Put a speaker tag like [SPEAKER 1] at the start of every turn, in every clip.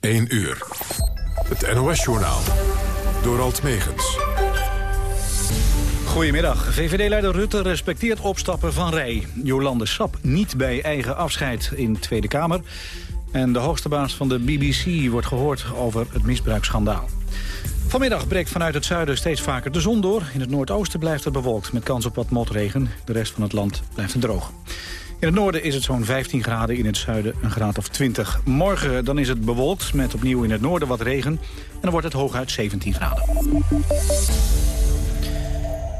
[SPEAKER 1] 1 uur. Het NOS-journaal. Door Alt Megens.
[SPEAKER 2] Goedemiddag. VVD-leider Rutte respecteert opstappen van Rij. Jolande Sap niet bij eigen afscheid in Tweede Kamer. En de hoogste baas van de BBC wordt gehoord over het misbruiksschandaal. Vanmiddag breekt vanuit het zuiden steeds vaker de zon door. In het noordoosten blijft het bewolkt met kans op wat motregen. De rest van het land blijft droog. In het noorden is het zo'n 15 graden, in het zuiden een graad of 20. Morgen dan is het bewolkt met opnieuw in het noorden wat regen. En dan wordt het hooguit 17 graden.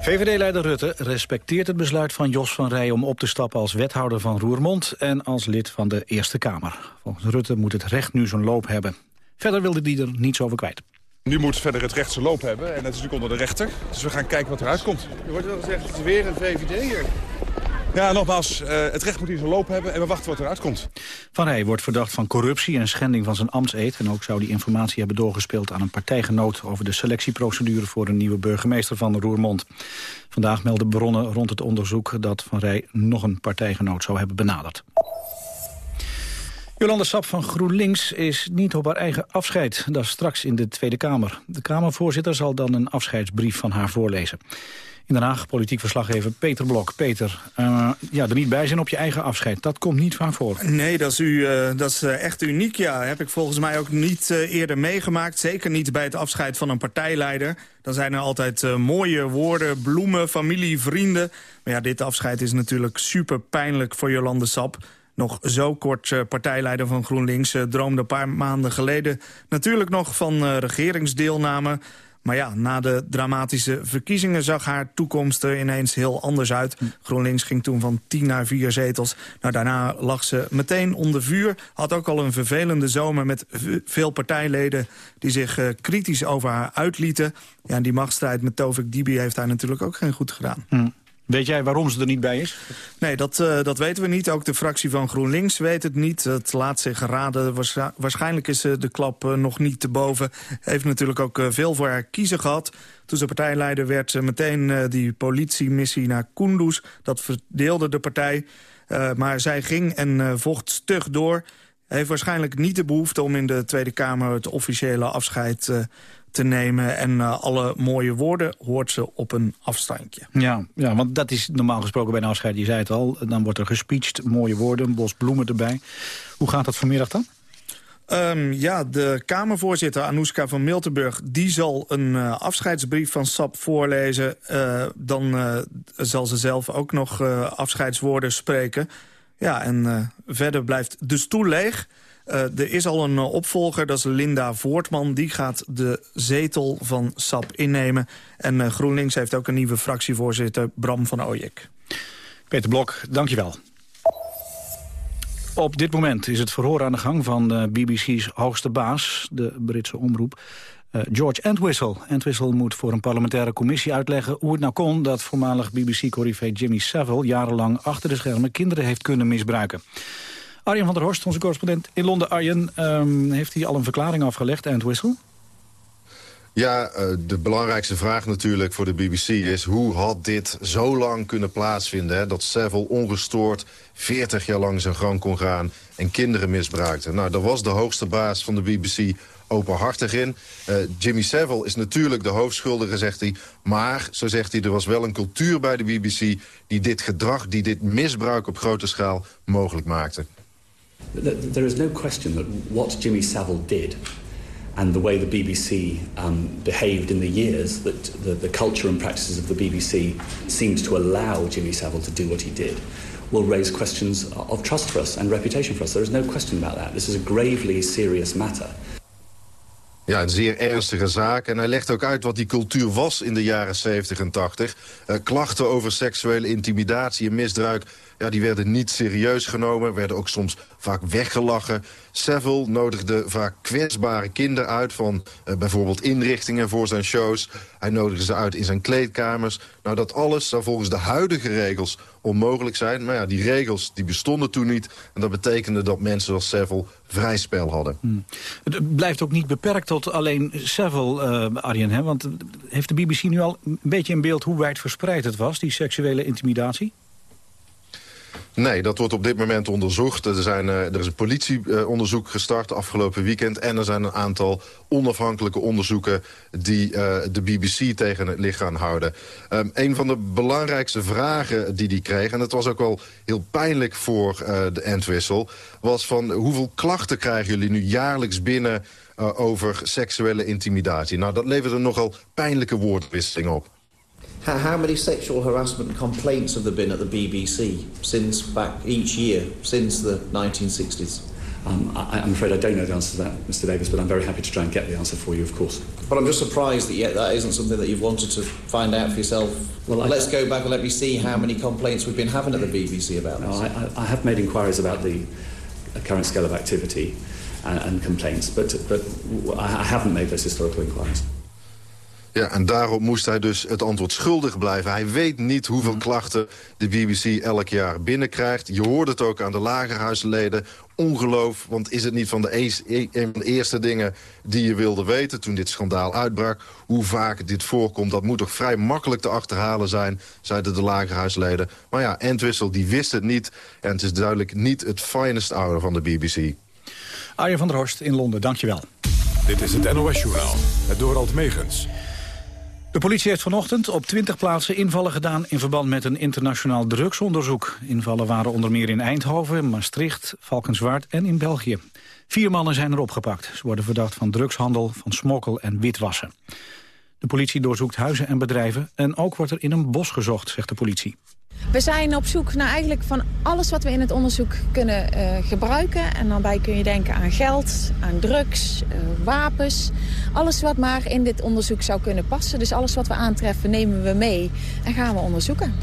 [SPEAKER 2] VVD-leider Rutte respecteert het besluit van Jos van Rij... om op te stappen als wethouder van Roermond en als lid van de Eerste Kamer. Volgens Rutte moet het recht nu zo'n loop hebben. Verder wilde hij er niets over kwijt.
[SPEAKER 3] Nu moet verder het recht zijn loop hebben en dat is natuurlijk onder de rechter. Dus we gaan kijken wat eruit komt.
[SPEAKER 4] Er wordt wel gezegd, het is weer een VVD hier.
[SPEAKER 3] Ja, nogmaals, uh, het recht moet hier zijn loop hebben en we wachten wat eruit komt.
[SPEAKER 2] Van Rij wordt verdacht van corruptie en schending van zijn ambtseed. En ook zou die informatie hebben doorgespeeld aan een partijgenoot... over de selectieprocedure voor een nieuwe burgemeester van Roermond. Vandaag melden bronnen rond het onderzoek dat Van Rij nog een partijgenoot zou hebben benaderd. Jolande Sap van GroenLinks is niet op haar eigen afscheid. Dat is straks in de Tweede Kamer. De Kamervoorzitter zal dan een afscheidsbrief van haar voorlezen. In Den Haag politiek verslaggever Peter Blok. Peter, uh, ja, er niet bij zijn op je eigen afscheid, dat komt niet vaak voor.
[SPEAKER 5] Nee, dat is, u, uh, dat is uh, echt uniek, ja. Heb ik volgens mij ook niet eerder meegemaakt. Zeker niet bij het afscheid van een partijleider. Dan zijn er altijd mooie woorden, bloemen, familie, vrienden. Maar ja, dit afscheid is natuurlijk super pijnlijk voor Jolande Sap nog zo kort partijleider van GroenLinks... droomde een paar maanden geleden natuurlijk nog van regeringsdeelname. Maar ja, na de dramatische verkiezingen zag haar toekomst er ineens heel anders uit. GroenLinks ging toen van 10 naar 4 zetels. Nou, daarna lag ze meteen onder vuur. Had ook al een vervelende zomer met veel partijleden... die zich uh, kritisch over haar uitlieten. Ja, en die machtsstrijd met Tovik Dibi heeft haar natuurlijk ook geen goed gedaan.
[SPEAKER 2] Hm. Weet jij waarom ze er niet bij is?
[SPEAKER 5] Nee, dat, uh, dat weten we niet. Ook de fractie van GroenLinks weet het niet. Het laat zich raden. Waarschijnlijk is de klap uh, nog niet te boven. Heeft natuurlijk ook uh, veel voor haar kiezen gehad. Toen ze partijleider werd meteen die politiemissie naar Kunduz. Dat verdeelde de partij. maar zij ging en vocht stug door. Heeft waarschijnlijk niet de behoefte om in de Tweede Kamer... het officiële afscheid te nemen. En uh, alle mooie woorden hoort ze op een afstandje.
[SPEAKER 2] Ja, ja, want dat is normaal gesproken bij een afscheid, je zei het al. Dan wordt er gespeecht, mooie woorden, een bos bloemen erbij. Hoe gaat dat vanmiddag dan?
[SPEAKER 5] Um, ja, de Kamervoorzitter Anouska van Miltenburg... die zal een uh, afscheidsbrief van SAP voorlezen. Uh, dan uh, zal ze zelf ook nog afscheidswoorden spreken. Ja, en verder blijft de stoel leeg... Uh, er is al een uh, opvolger, dat is Linda Voortman. Die gaat de zetel van SAP innemen. En uh, GroenLinks heeft ook een nieuwe fractievoorzitter, Bram van Ooyek.
[SPEAKER 2] Peter Blok, dankjewel. Op dit moment is het verhoor aan de gang van BBC's hoogste baas, de Britse omroep. George Entwistle. Entwistle moet voor een parlementaire commissie uitleggen hoe het nou kon dat voormalig BBC-corrivé Jimmy Savile jarenlang achter de schermen kinderen heeft kunnen misbruiken. Arjen van der Horst, onze correspondent in Londen. Arjen, um, heeft hij al een verklaring afgelegd, Entwistle?
[SPEAKER 6] Ja, uh, de belangrijkste vraag natuurlijk voor de BBC is... hoe had dit zo lang kunnen plaatsvinden? Hè? Dat Savile ongestoord 40 jaar lang zijn gang kon gaan... en kinderen misbruikte. Nou, daar was de hoogste baas van de BBC openhartig in. Uh, Jimmy Savile is natuurlijk de hoofdschuldige, zegt hij. Maar, zo zegt hij, er was wel een cultuur bij de BBC... die dit gedrag, die dit misbruik op grote schaal mogelijk maakte.
[SPEAKER 7] There is no question that what Jimmy Savile did and the way the BBC um, behaved in the years that the, the culture and practices of the BBC seemed to allow Jimmy Savile to do what he did will raise questions of trust for us and reputation for us. There is no question about that. This is a gravely serious matter.
[SPEAKER 6] Ja, een zeer ernstige zaak. En hij legt ook uit wat die cultuur was in de jaren 70 en 80. Uh, klachten over seksuele intimidatie en misbruik ja, die werden niet serieus genomen, werden ook soms vaak weggelachen. Seville nodigde vaak kwetsbare kinderen uit van uh, bijvoorbeeld inrichtingen voor zijn shows. Hij nodigde ze uit in zijn kleedkamers. Nou, dat alles zou volgens de huidige regels onmogelijk zijn. Maar ja, die regels die bestonden toen niet. En dat betekende dat mensen zoals Seville vrij spel hadden. Hmm.
[SPEAKER 2] Het blijft ook niet beperkt tot alleen Seville, uh, Arjen. Hè? Want heeft de BBC nu al een beetje in beeld hoe wijd verspreid het was, die seksuele intimidatie?
[SPEAKER 6] Nee, dat wordt op dit moment onderzocht. Er, zijn, uh, er is een politieonderzoek gestart afgelopen weekend... en er zijn een aantal onafhankelijke onderzoeken... die uh, de BBC tegen het licht gaan houden. Um, een van de belangrijkste vragen die die kreeg... en dat was ook wel heel pijnlijk voor uh, de Entwissel... was van hoeveel klachten krijgen jullie nu jaarlijks binnen... over seksuele intimidatie? Nou, dat levert een nogal pijnlijke woordwisseling op.
[SPEAKER 8] How, many sexual harassment complaints have there been at the BBC since back each year, since the 1960s?
[SPEAKER 7] Um, I, I'm afraid I don't know the answer to that, Mr Davis, but I'm very happy to try and get the answer for you, of course.
[SPEAKER 8] But I'm just surprised that yet that isn't something that you've wanted to find out for yourself. Well, Let's go back and let me see how many complaints we've been having at the BBC about this.
[SPEAKER 7] No, I, I have made inquiries about the current scale of activity and, and complaints, but, but I haven't made those historical inquiries.
[SPEAKER 6] Ja, en daarop moest hij dus het antwoord schuldig blijven. Hij weet niet hoeveel mhm. klachten de BBC elk jaar binnenkrijgt. Je hoort het ook aan de lagerhuisleden. Ongeloof, want is het niet van de, e-, een van de eerste dingen die je wilde weten... toen dit schandaal uitbrak, hoe vaak dit voorkomt... dat moet toch vrij makkelijk te achterhalen zijn, zeiden de lagerhuisleden. Maar ja, Entwissel die wist het niet. En het is duidelijk niet het finest hour van de BBC.
[SPEAKER 2] Arjen van der Horst in Londen, dankjewel.
[SPEAKER 1] Dit is het NOS-journaal, het Dorald Megens.
[SPEAKER 2] De politie heeft vanochtend op 20 plaatsen invallen gedaan... in verband met een internationaal drugsonderzoek. Invallen waren onder meer in Eindhoven, Maastricht, Valkenswaard en in België. Vier mannen zijn er opgepakt. Ze worden verdacht van drugshandel, van smokkel en witwassen. De politie doorzoekt huizen en bedrijven... en ook wordt er in een bos gezocht, zegt de politie.
[SPEAKER 9] We zijn op zoek naar eigenlijk van alles wat we in het onderzoek kunnen uh, gebruiken. En daarbij kun je denken aan geld, aan drugs, uh, wapens. Alles wat maar in dit onderzoek zou kunnen passen. Dus alles wat we aantreffen nemen we mee en gaan we onderzoeken.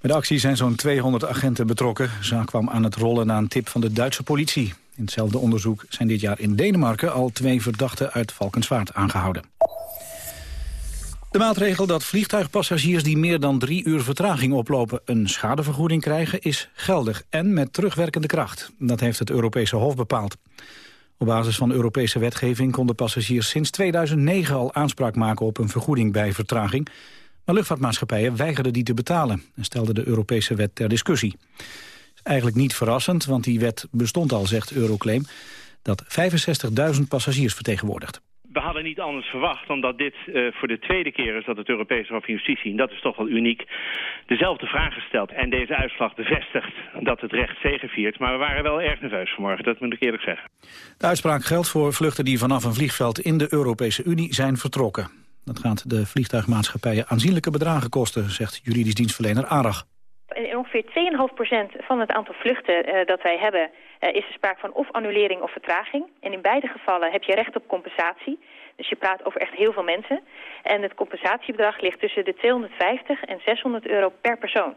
[SPEAKER 2] Bij de actie zijn zo'n 200 agenten betrokken. De zaak kwam aan het rollen na een tip van de Duitse politie. In hetzelfde onderzoek zijn dit jaar in Denemarken al twee verdachten uit Valkenswaard aangehouden. De maatregel dat vliegtuigpassagiers die meer dan drie uur vertraging oplopen een schadevergoeding krijgen is geldig en met terugwerkende kracht. Dat heeft het Europese Hof bepaald. Op basis van Europese wetgeving konden passagiers sinds 2009 al aanspraak maken op een vergoeding bij vertraging. Maar luchtvaartmaatschappijen weigerden die te betalen en stelden de Europese wet ter discussie. Eigenlijk niet verrassend, want die wet bestond al, zegt Euroclaim, dat 65.000 passagiers vertegenwoordigt
[SPEAKER 10] hadden niet anders verwacht dan dat dit uh, voor de tweede keer is dat het Europese Hof van Justitie, en dat is toch wel uniek, dezelfde vraag stelt. En deze uitslag bevestigt dat het recht zegeviert. Maar we waren wel erg nerveus vanmorgen, dat moet ik eerlijk zeggen.
[SPEAKER 2] De uitspraak geldt voor vluchten die vanaf een vliegveld in de Europese Unie zijn vertrokken. Dat gaat de vliegtuigmaatschappijen aanzienlijke bedragen kosten, zegt juridisch dienstverlener ARAG.
[SPEAKER 11] In ongeveer 2,5% van het aantal vluchten uh, dat wij hebben uh, is er sprake van of annulering of vertraging. En in beide gevallen heb je recht op compensatie. Dus je praat over echt heel veel mensen. En het compensatiebedrag ligt tussen de 250 en 600 euro per persoon.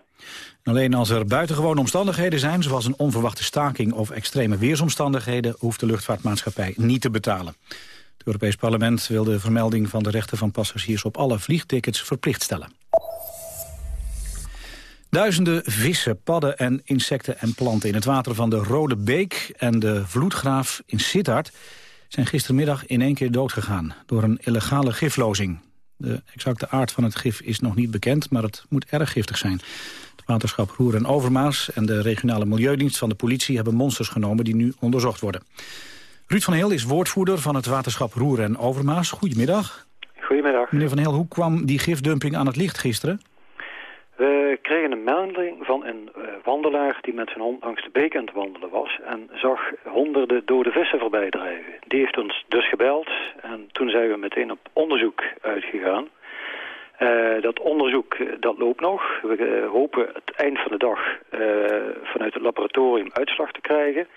[SPEAKER 2] Alleen als er buitengewone omstandigheden zijn... zoals een onverwachte staking of extreme weersomstandigheden... hoeft de luchtvaartmaatschappij niet te betalen. Het Europees Parlement wil de vermelding van de rechten van passagiers... op alle vliegtickets verplicht stellen. Duizenden vissen, padden en insecten en planten in het water van de Rode Beek en de Vloedgraaf in Sittard zijn gistermiddag in één keer doodgegaan door een illegale giflozing. De exacte aard van het gif is nog niet bekend, maar het moet erg giftig zijn. Het waterschap Roer en Overmaas en de regionale milieudienst van de politie hebben monsters genomen die nu onderzocht worden. Ruud van Heel is woordvoerder van het waterschap Roer en Overmaas. Goedemiddag.
[SPEAKER 12] Goedemiddag.
[SPEAKER 2] Meneer van Heel, hoe kwam die gifdumping aan het licht gisteren?
[SPEAKER 12] We kregen een melding van een uh, wandelaar die met zijn hond langs de beek aan het wandelen was... en zag honderden dode vissen voorbij drijven. Die heeft ons dus gebeld en toen zijn we meteen op onderzoek uitgegaan. Uh, dat onderzoek eh, dat loopt nog. We hopen het eind van de dag vanuit het laboratorium uitslag te krijgen.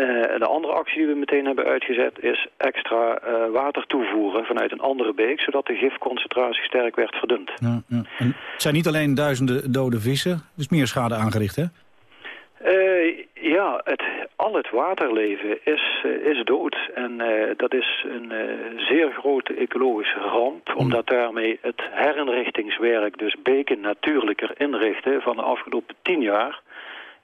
[SPEAKER 12] Uh, de andere actie die we meteen hebben uitgezet is extra uh, water toevoeren vanuit een andere beek, zodat de gifconcentratie sterk werd verdund. Ja,
[SPEAKER 2] ja. En het zijn niet alleen duizenden dode vissen, is meer schade aangericht hè?
[SPEAKER 12] Uh, ja, het, al het waterleven is, is dood. En dat is een zeer grote ecologische ramp, hm. omdat daarmee het herinrichtingswerk, dus beken natuurlijker inrichten van de afgelopen tien jaar,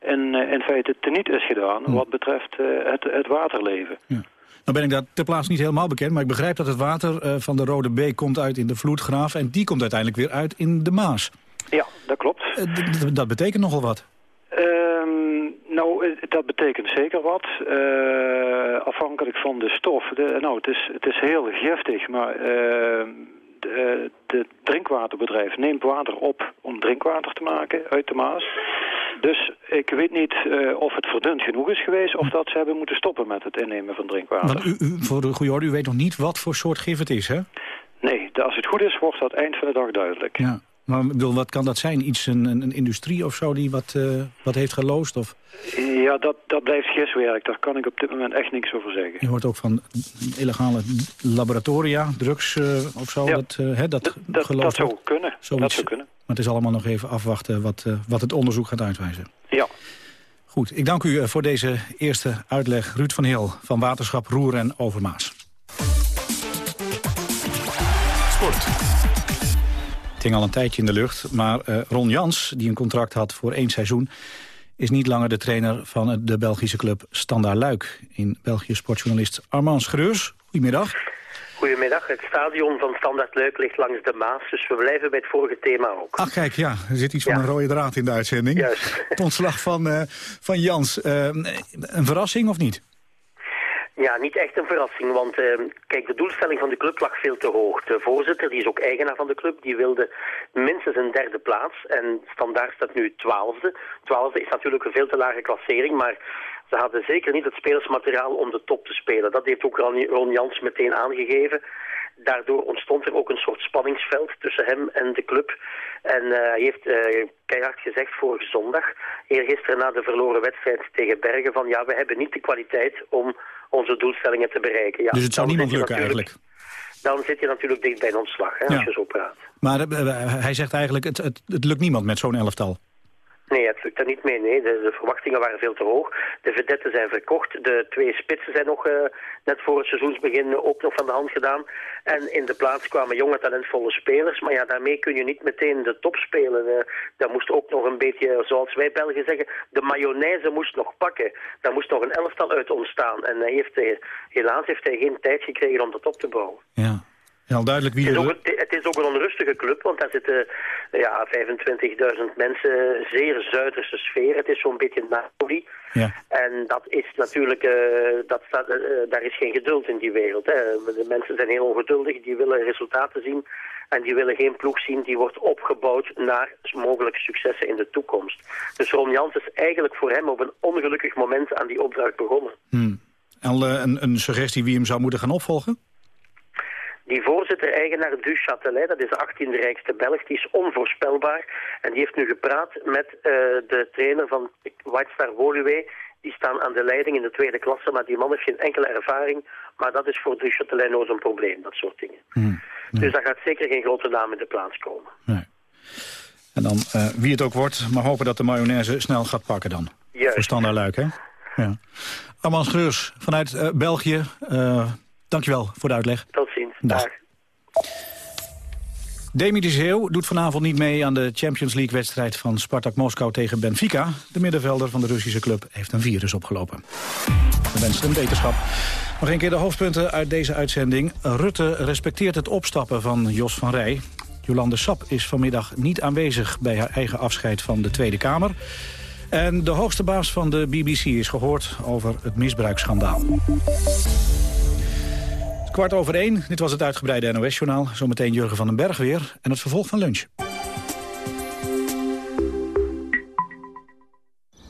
[SPEAKER 12] en uh, in feite teniet is gedaan hm. wat betreft uh, het, het waterleven. Ja.
[SPEAKER 2] Nou ben ik daar ter plaatse niet helemaal bekend, maar ik begrijp dat het water uh, van de Rode Beek komt uit in de vloedgraaf en die komt uiteindelijk weer uit in de Maas.
[SPEAKER 12] Ja, dat klopt.
[SPEAKER 2] dat betekent nogal wat.
[SPEAKER 12] Ehm, Nou, eh, dat betekent zeker wat. Uh, afhankelijk van de stof. De, nou, het is, het is heel giftig, maar uh, de, drinkwaterbedrijf neemt water op om drinkwater te maken uit de Maas. Dus ik weet niet uh, of het verdund genoeg is geweest... of dat ze hebben moeten stoppen met het innemen van drinkwater.
[SPEAKER 2] u, u, voor de goede orde, u weet nog niet wat voor soort gif het is, hè?
[SPEAKER 12] Nee, als het goed is, wordt dat eind van de dag duidelijk.
[SPEAKER 2] Ja. Maar bedoel, wat kan dat zijn? Iets, een, een industrie of zo die wat, uh, wat heeft geloosd? Of?
[SPEAKER 12] Ja, dat, dat blijft giswerk. Daar kan ik op dit moment echt niks over zeggen.
[SPEAKER 2] Je hoort ook van illegale laboratoria, drugs uh, of zo.
[SPEAKER 12] Ja,
[SPEAKER 2] dat, uh, hè, dat,
[SPEAKER 12] dat, dat zou kunnen.
[SPEAKER 2] Zoiets.
[SPEAKER 12] Dat zou kunnen.
[SPEAKER 2] Maar het is allemaal nog even afwachten wat, wat het onderzoek gaat uitwijzen.
[SPEAKER 12] Ja.
[SPEAKER 2] Goed, ik dank u voor deze eerste uitleg. Ruud van Heel van Waterschap Roer en Overmaas.
[SPEAKER 1] Sport.
[SPEAKER 2] Het hing al een tijdje in de lucht, maar uh, Ron Jans, die een contract had voor één seizoen, is niet langer de trainer van de Belgische club Standaard Luik. In België sportjournalist Armand Schreurs. Goedemiddag.
[SPEAKER 13] Goedemiddag. Het stadion van Standaard Luik ligt langs de Maas, dus we blijven bij het vorige thema ook.
[SPEAKER 2] Ach kijk, ja, er zit iets van een rode draad in de uitzending.
[SPEAKER 13] Juist.
[SPEAKER 2] Het ontslag van, uh, van Jans. Uh, een verrassing of niet?
[SPEAKER 13] Ja, niet echt een verrassing, want uh, kijk, de doelstelling van de club lag veel te hoog. De voorzitter, die is ook eigenaar van de club, die wilde minstens een derde plaats. En standaard staat nu twaalfde. Twaalfde is natuurlijk een veel te lage klassering, maar ze hadden zeker niet het spelersmateriaal om de top te spelen. Dat heeft ook Ron Jans meteen aangegeven. Daardoor ontstond er ook een soort spanningsveld tussen hem en de club. En uh, hij heeft uh, keihard gezegd vorige zondag, eergisteren na de verloren wedstrijd tegen Bergen, van ja, we hebben niet de kwaliteit om onze doelstellingen te bereiken. Ja,
[SPEAKER 2] dus het zou niemand lukken eigenlijk?
[SPEAKER 13] Dan zit je natuurlijk dicht bij een ontslag, hè, ja. als je zo praat.
[SPEAKER 2] Maar uh, hij zegt eigenlijk, het, het, het lukt niemand met zo'n elftal.
[SPEAKER 13] Nee, het lukt er niet mee. Nee. De, de, verwachtingen waren veel te hoog. De vedetten zijn verkocht. De twee spitsen zijn nog uh, net voor het seizoensbegin ook nog van de hand gedaan. En in de plaats kwamen jonge talentvolle spelers. Maar ja, daarmee kun je niet meteen de top spelen. Uh, daar moest ook nog een beetje, zoals wij Belgen zeggen, de mayonaise moest nog pakken. Daar moest nog een elftal uit ontstaan. En hij heeft, uh, helaas heeft hij geen tijd gekregen om dat op te bouwen.
[SPEAKER 2] Ja. Duidelijk wie
[SPEAKER 13] het, is ook, het is ook een onrustige club, want daar zitten ja, 25.000 mensen, zeer Zuiderse sfeer. Het is zo'n beetje Napoli.
[SPEAKER 2] Ja.
[SPEAKER 13] En dat is natuurlijk, uh, dat staat, uh, daar is geen geduld in die wereld. Hè. De mensen zijn heel ongeduldig, die willen resultaten zien. En die willen geen ploeg zien die wordt opgebouwd naar mogelijke successen in de toekomst. Dus Ron Jans is eigenlijk voor hem op een ongelukkig moment aan die opdracht begonnen.
[SPEAKER 2] Hmm. Al uh, een, een suggestie wie hem zou moeten gaan opvolgen?
[SPEAKER 13] Die voorzitter-eigenaar Du Châtelet, dat is de 18e rijkste Belg, die is onvoorspelbaar. En die heeft nu gepraat met uh, de trainer van White Star Woluwe. Die staan aan de leiding in de tweede klasse, maar die man heeft geen enkele ervaring. Maar dat is voor Du Châtelet nooit een probleem, dat soort dingen.
[SPEAKER 2] Hmm.
[SPEAKER 13] Dus daar gaat zeker geen grote naam in de plaats komen.
[SPEAKER 2] Nee. En dan, uh, wie het ook wordt, maar hopen dat de mayonaise snel gaat pakken dan.
[SPEAKER 13] Juist.
[SPEAKER 2] Voor Standaard Luik, hè? Ja. Armand Schreurs vanuit uh, België. Dankjewel voor de uitleg.
[SPEAKER 13] Tot ziens.
[SPEAKER 2] Dag. Demi de Zeeuw doet vanavond niet mee aan de Champions League-wedstrijd van Spartak Moskou tegen Benfica. De middenvelder van de Russische club heeft een virus opgelopen. We wensen hem wetenschap. Nog een keer de hoofdpunten uit deze uitzending. Rutte respecteert het opstappen van Jos van Rij. Jolande Sap is vanmiddag niet aanwezig bij haar eigen afscheid van de Tweede Kamer. En de hoogste baas van de BBC is gehoord over het misbruiksschandaal. Kwart over één, dit was het uitgebreide NOS-journaal. Zometeen Jurgen van den Berg weer en het vervolg van lunch.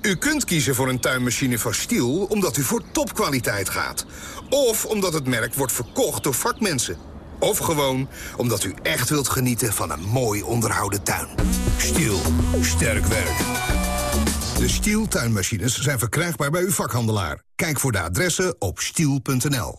[SPEAKER 14] U kunt kiezen voor een tuinmachine van Stiel omdat u voor topkwaliteit gaat. Of omdat het merk wordt verkocht door vakmensen. Of gewoon omdat u echt wilt genieten van een mooi onderhouden tuin. Stiel. Sterk werk. De Stiel tuinmachines zijn verkrijgbaar bij uw vakhandelaar. Kijk voor de adressen op stiel.nl.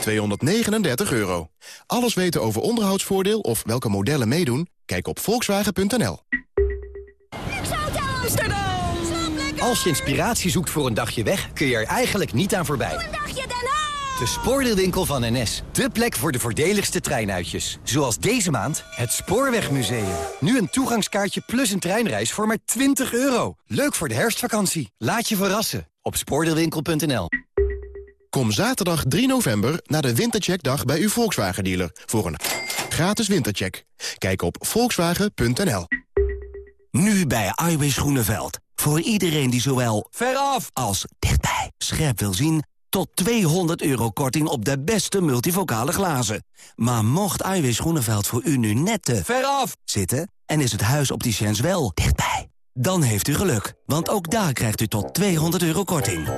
[SPEAKER 15] 239 euro. Alles weten over onderhoudsvoordeel of welke modellen meedoen? Kijk op volkswagen.nl.
[SPEAKER 16] Als je inspiratie zoekt voor een dagje weg, kun je er eigenlijk niet aan voorbij.
[SPEAKER 17] Een dagje Den Haag!
[SPEAKER 16] De spoordeelwinkel van NS. De plek voor de voordeligste treinuitjes. Zoals deze maand het Spoorwegmuseum. Nu een toegangskaartje plus een treinreis voor maar 20 euro. Leuk voor de herfstvakantie. Laat je verrassen op spoordeelwinkel.nl.
[SPEAKER 15] Kom zaterdag 3 november naar de Wintercheckdag bij uw Volkswagen-dealer... voor een gratis wintercheck. Kijk op volkswagen.nl.
[SPEAKER 18] Nu bij Iwis Groeneveld. Voor iedereen die zowel veraf als dichtbij scherp wil zien... tot 200 euro korting op de beste multivocale glazen. Maar mocht Iwis Groeneveld voor u nu net te veraf zitten... en is het huis opticiens wel dichtbij... dan heeft u geluk, want ook daar krijgt u tot 200 euro korting.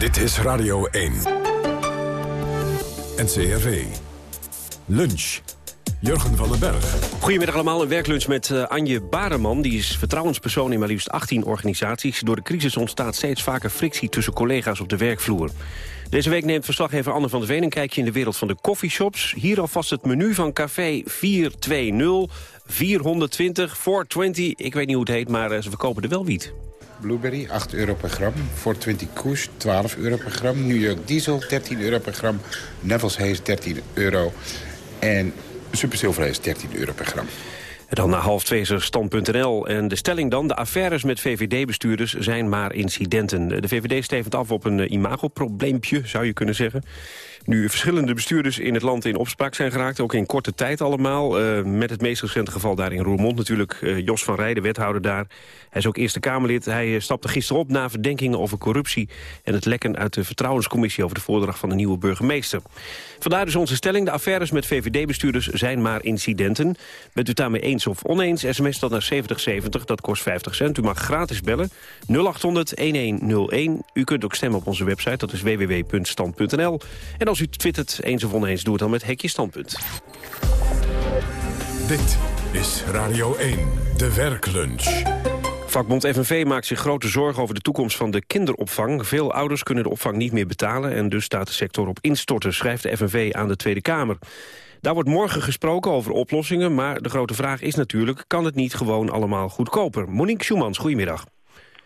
[SPEAKER 1] Dit is Radio 1. NCRV. Lunch. Jurgen van den Berg.
[SPEAKER 19] Goedemiddag allemaal, een werklunch met uh, Anje Bareman. Die is vertrouwenspersoon in maar liefst 18 organisaties. Door de crisis ontstaat steeds vaker frictie tussen collega's op de werkvloer. Deze week neemt verslaggever Anne van der Veen een kijkje in de wereld van de coffeeshops. Hier alvast het menu van café 420, 420, 420. Ik weet niet hoe het heet, maar uh, ze verkopen er wel wiet.
[SPEAKER 20] Blueberry, 8 euro per gram. 420 Kush, 12 euro per gram. New York Diesel, 13 euro per gram. Neville's Haze, 13 euro. En Super Silver Haze, 13 euro per gram.
[SPEAKER 19] En dan naar half twee is er stand.nl. En de stelling dan, de affaires met VVD-bestuurders zijn maar incidenten. De VVD stevend af op een imagoprobleempje, zou je kunnen zeggen. Nu verschillende bestuurders in het land in opspraak zijn geraakt, ook in korte tijd allemaal. Uh, met het meest recente geval daar in Roermond natuurlijk, uh, Jos van Rijden, wethouder daar. Hij is ook Eerste Kamerlid. Hij uh, stapte gisteren op na verdenkingen over corruptie... en het lekken uit de Vertrouwenscommissie over de voordracht van de nieuwe burgemeester. Vandaar dus onze stelling, de affaires met VVD-bestuurders zijn maar incidenten. Bent u daarmee eens of oneens, sms dat naar 7070, dat kost 50 cent. U mag gratis bellen, 0800-1101. U kunt ook stemmen op onze website, dat is www.stand.nl. En als u twittert eens of oneens, doe het dan met Hekje Standpunt.
[SPEAKER 1] Dit is Radio 1, de werklunch.
[SPEAKER 19] Vakbond FNV maakt zich grote zorgen over de toekomst van de kinderopvang. Veel ouders kunnen de opvang niet meer betalen... en dus staat de sector op instorten, schrijft de FNV aan de Tweede Kamer. Daar wordt morgen gesproken over oplossingen... maar de grote vraag is natuurlijk, kan het niet gewoon allemaal goedkoper? Monique Schumans, goedemiddag.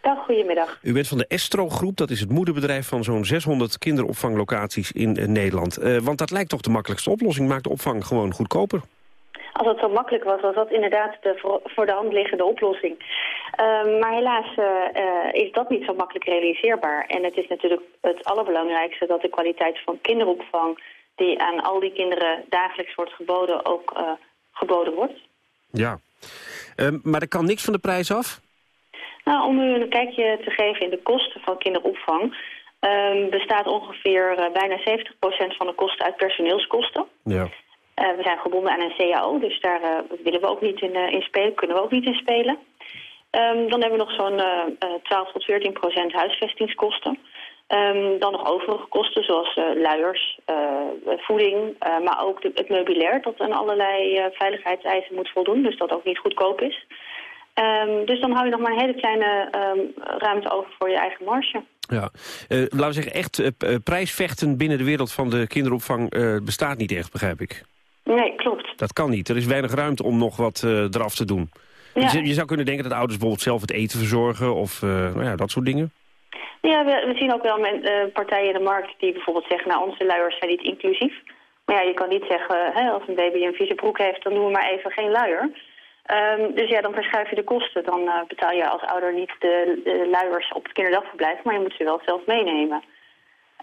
[SPEAKER 21] Dag, goedemiddag.
[SPEAKER 19] U bent van de Estro-groep, dat is het moederbedrijf van zo'n 600 kinderopvanglocaties in uh, Nederland. Uh, want dat lijkt toch de makkelijkste oplossing, maakt de opvang gewoon goedkoper?
[SPEAKER 21] Als het zo makkelijk was, was dat inderdaad de voor, de hand liggende oplossing. Uh, maar helaas uh, is dat niet zo makkelijk realiseerbaar. En het is natuurlijk het allerbelangrijkste dat de kwaliteit van kinderopvang... die aan al die kinderen dagelijks wordt geboden, ook geboden wordt.
[SPEAKER 19] Ja, ehm, maar er kan niks van de prijs af?
[SPEAKER 21] Nou, om u een kijkje te geven in de kosten van kinderopvang... Um, bestaat ongeveer uh, bijna 70% van de kosten uit personeelskosten.
[SPEAKER 19] Ja.
[SPEAKER 21] Uh, we zijn gebonden aan een CAO, dus daar uh, willen we ook niet in, in, spelen, kunnen we ook niet in spelen. Um, dan hebben we nog zo'n 12 tot 14% huisvestingskosten. Um, dan nog overige kosten zoals luiers, voeding, maar ook de, het meubilair... dat aan allerlei veiligheidseisen moet voldoen, dus dat ook niet goedkoop is. Um, dus dan hou je nog maar een hele kleine um, ruimte over voor je eigen marge.
[SPEAKER 19] Ja, uh, laten we zeggen, echt uh, prijsvechten binnen de wereld van de kinderopvang uh, bestaat niet echt, begrijp ik.
[SPEAKER 21] Nee, klopt.
[SPEAKER 19] Dat kan niet. Er is weinig ruimte om nog wat eraf te doen. Ja. Je, je, zou kunnen denken dat ouders bijvoorbeeld zelf het eten verzorgen of nou ja, dat soort dingen.
[SPEAKER 21] Ja, we, we zien ook wel partijen in de markt die bijvoorbeeld zeggen, nou onze luiers zijn niet inclusief. Maar ja, je kan niet zeggen, hè, als een baby een vieze broek heeft, dan doen we maar even geen luier. Um, dus ja, dan verschuif je de kosten. Dan uh, betaal je als ouder niet de, de luiers op het kinderdagverblijf, maar je moet ze wel zelf meenemen.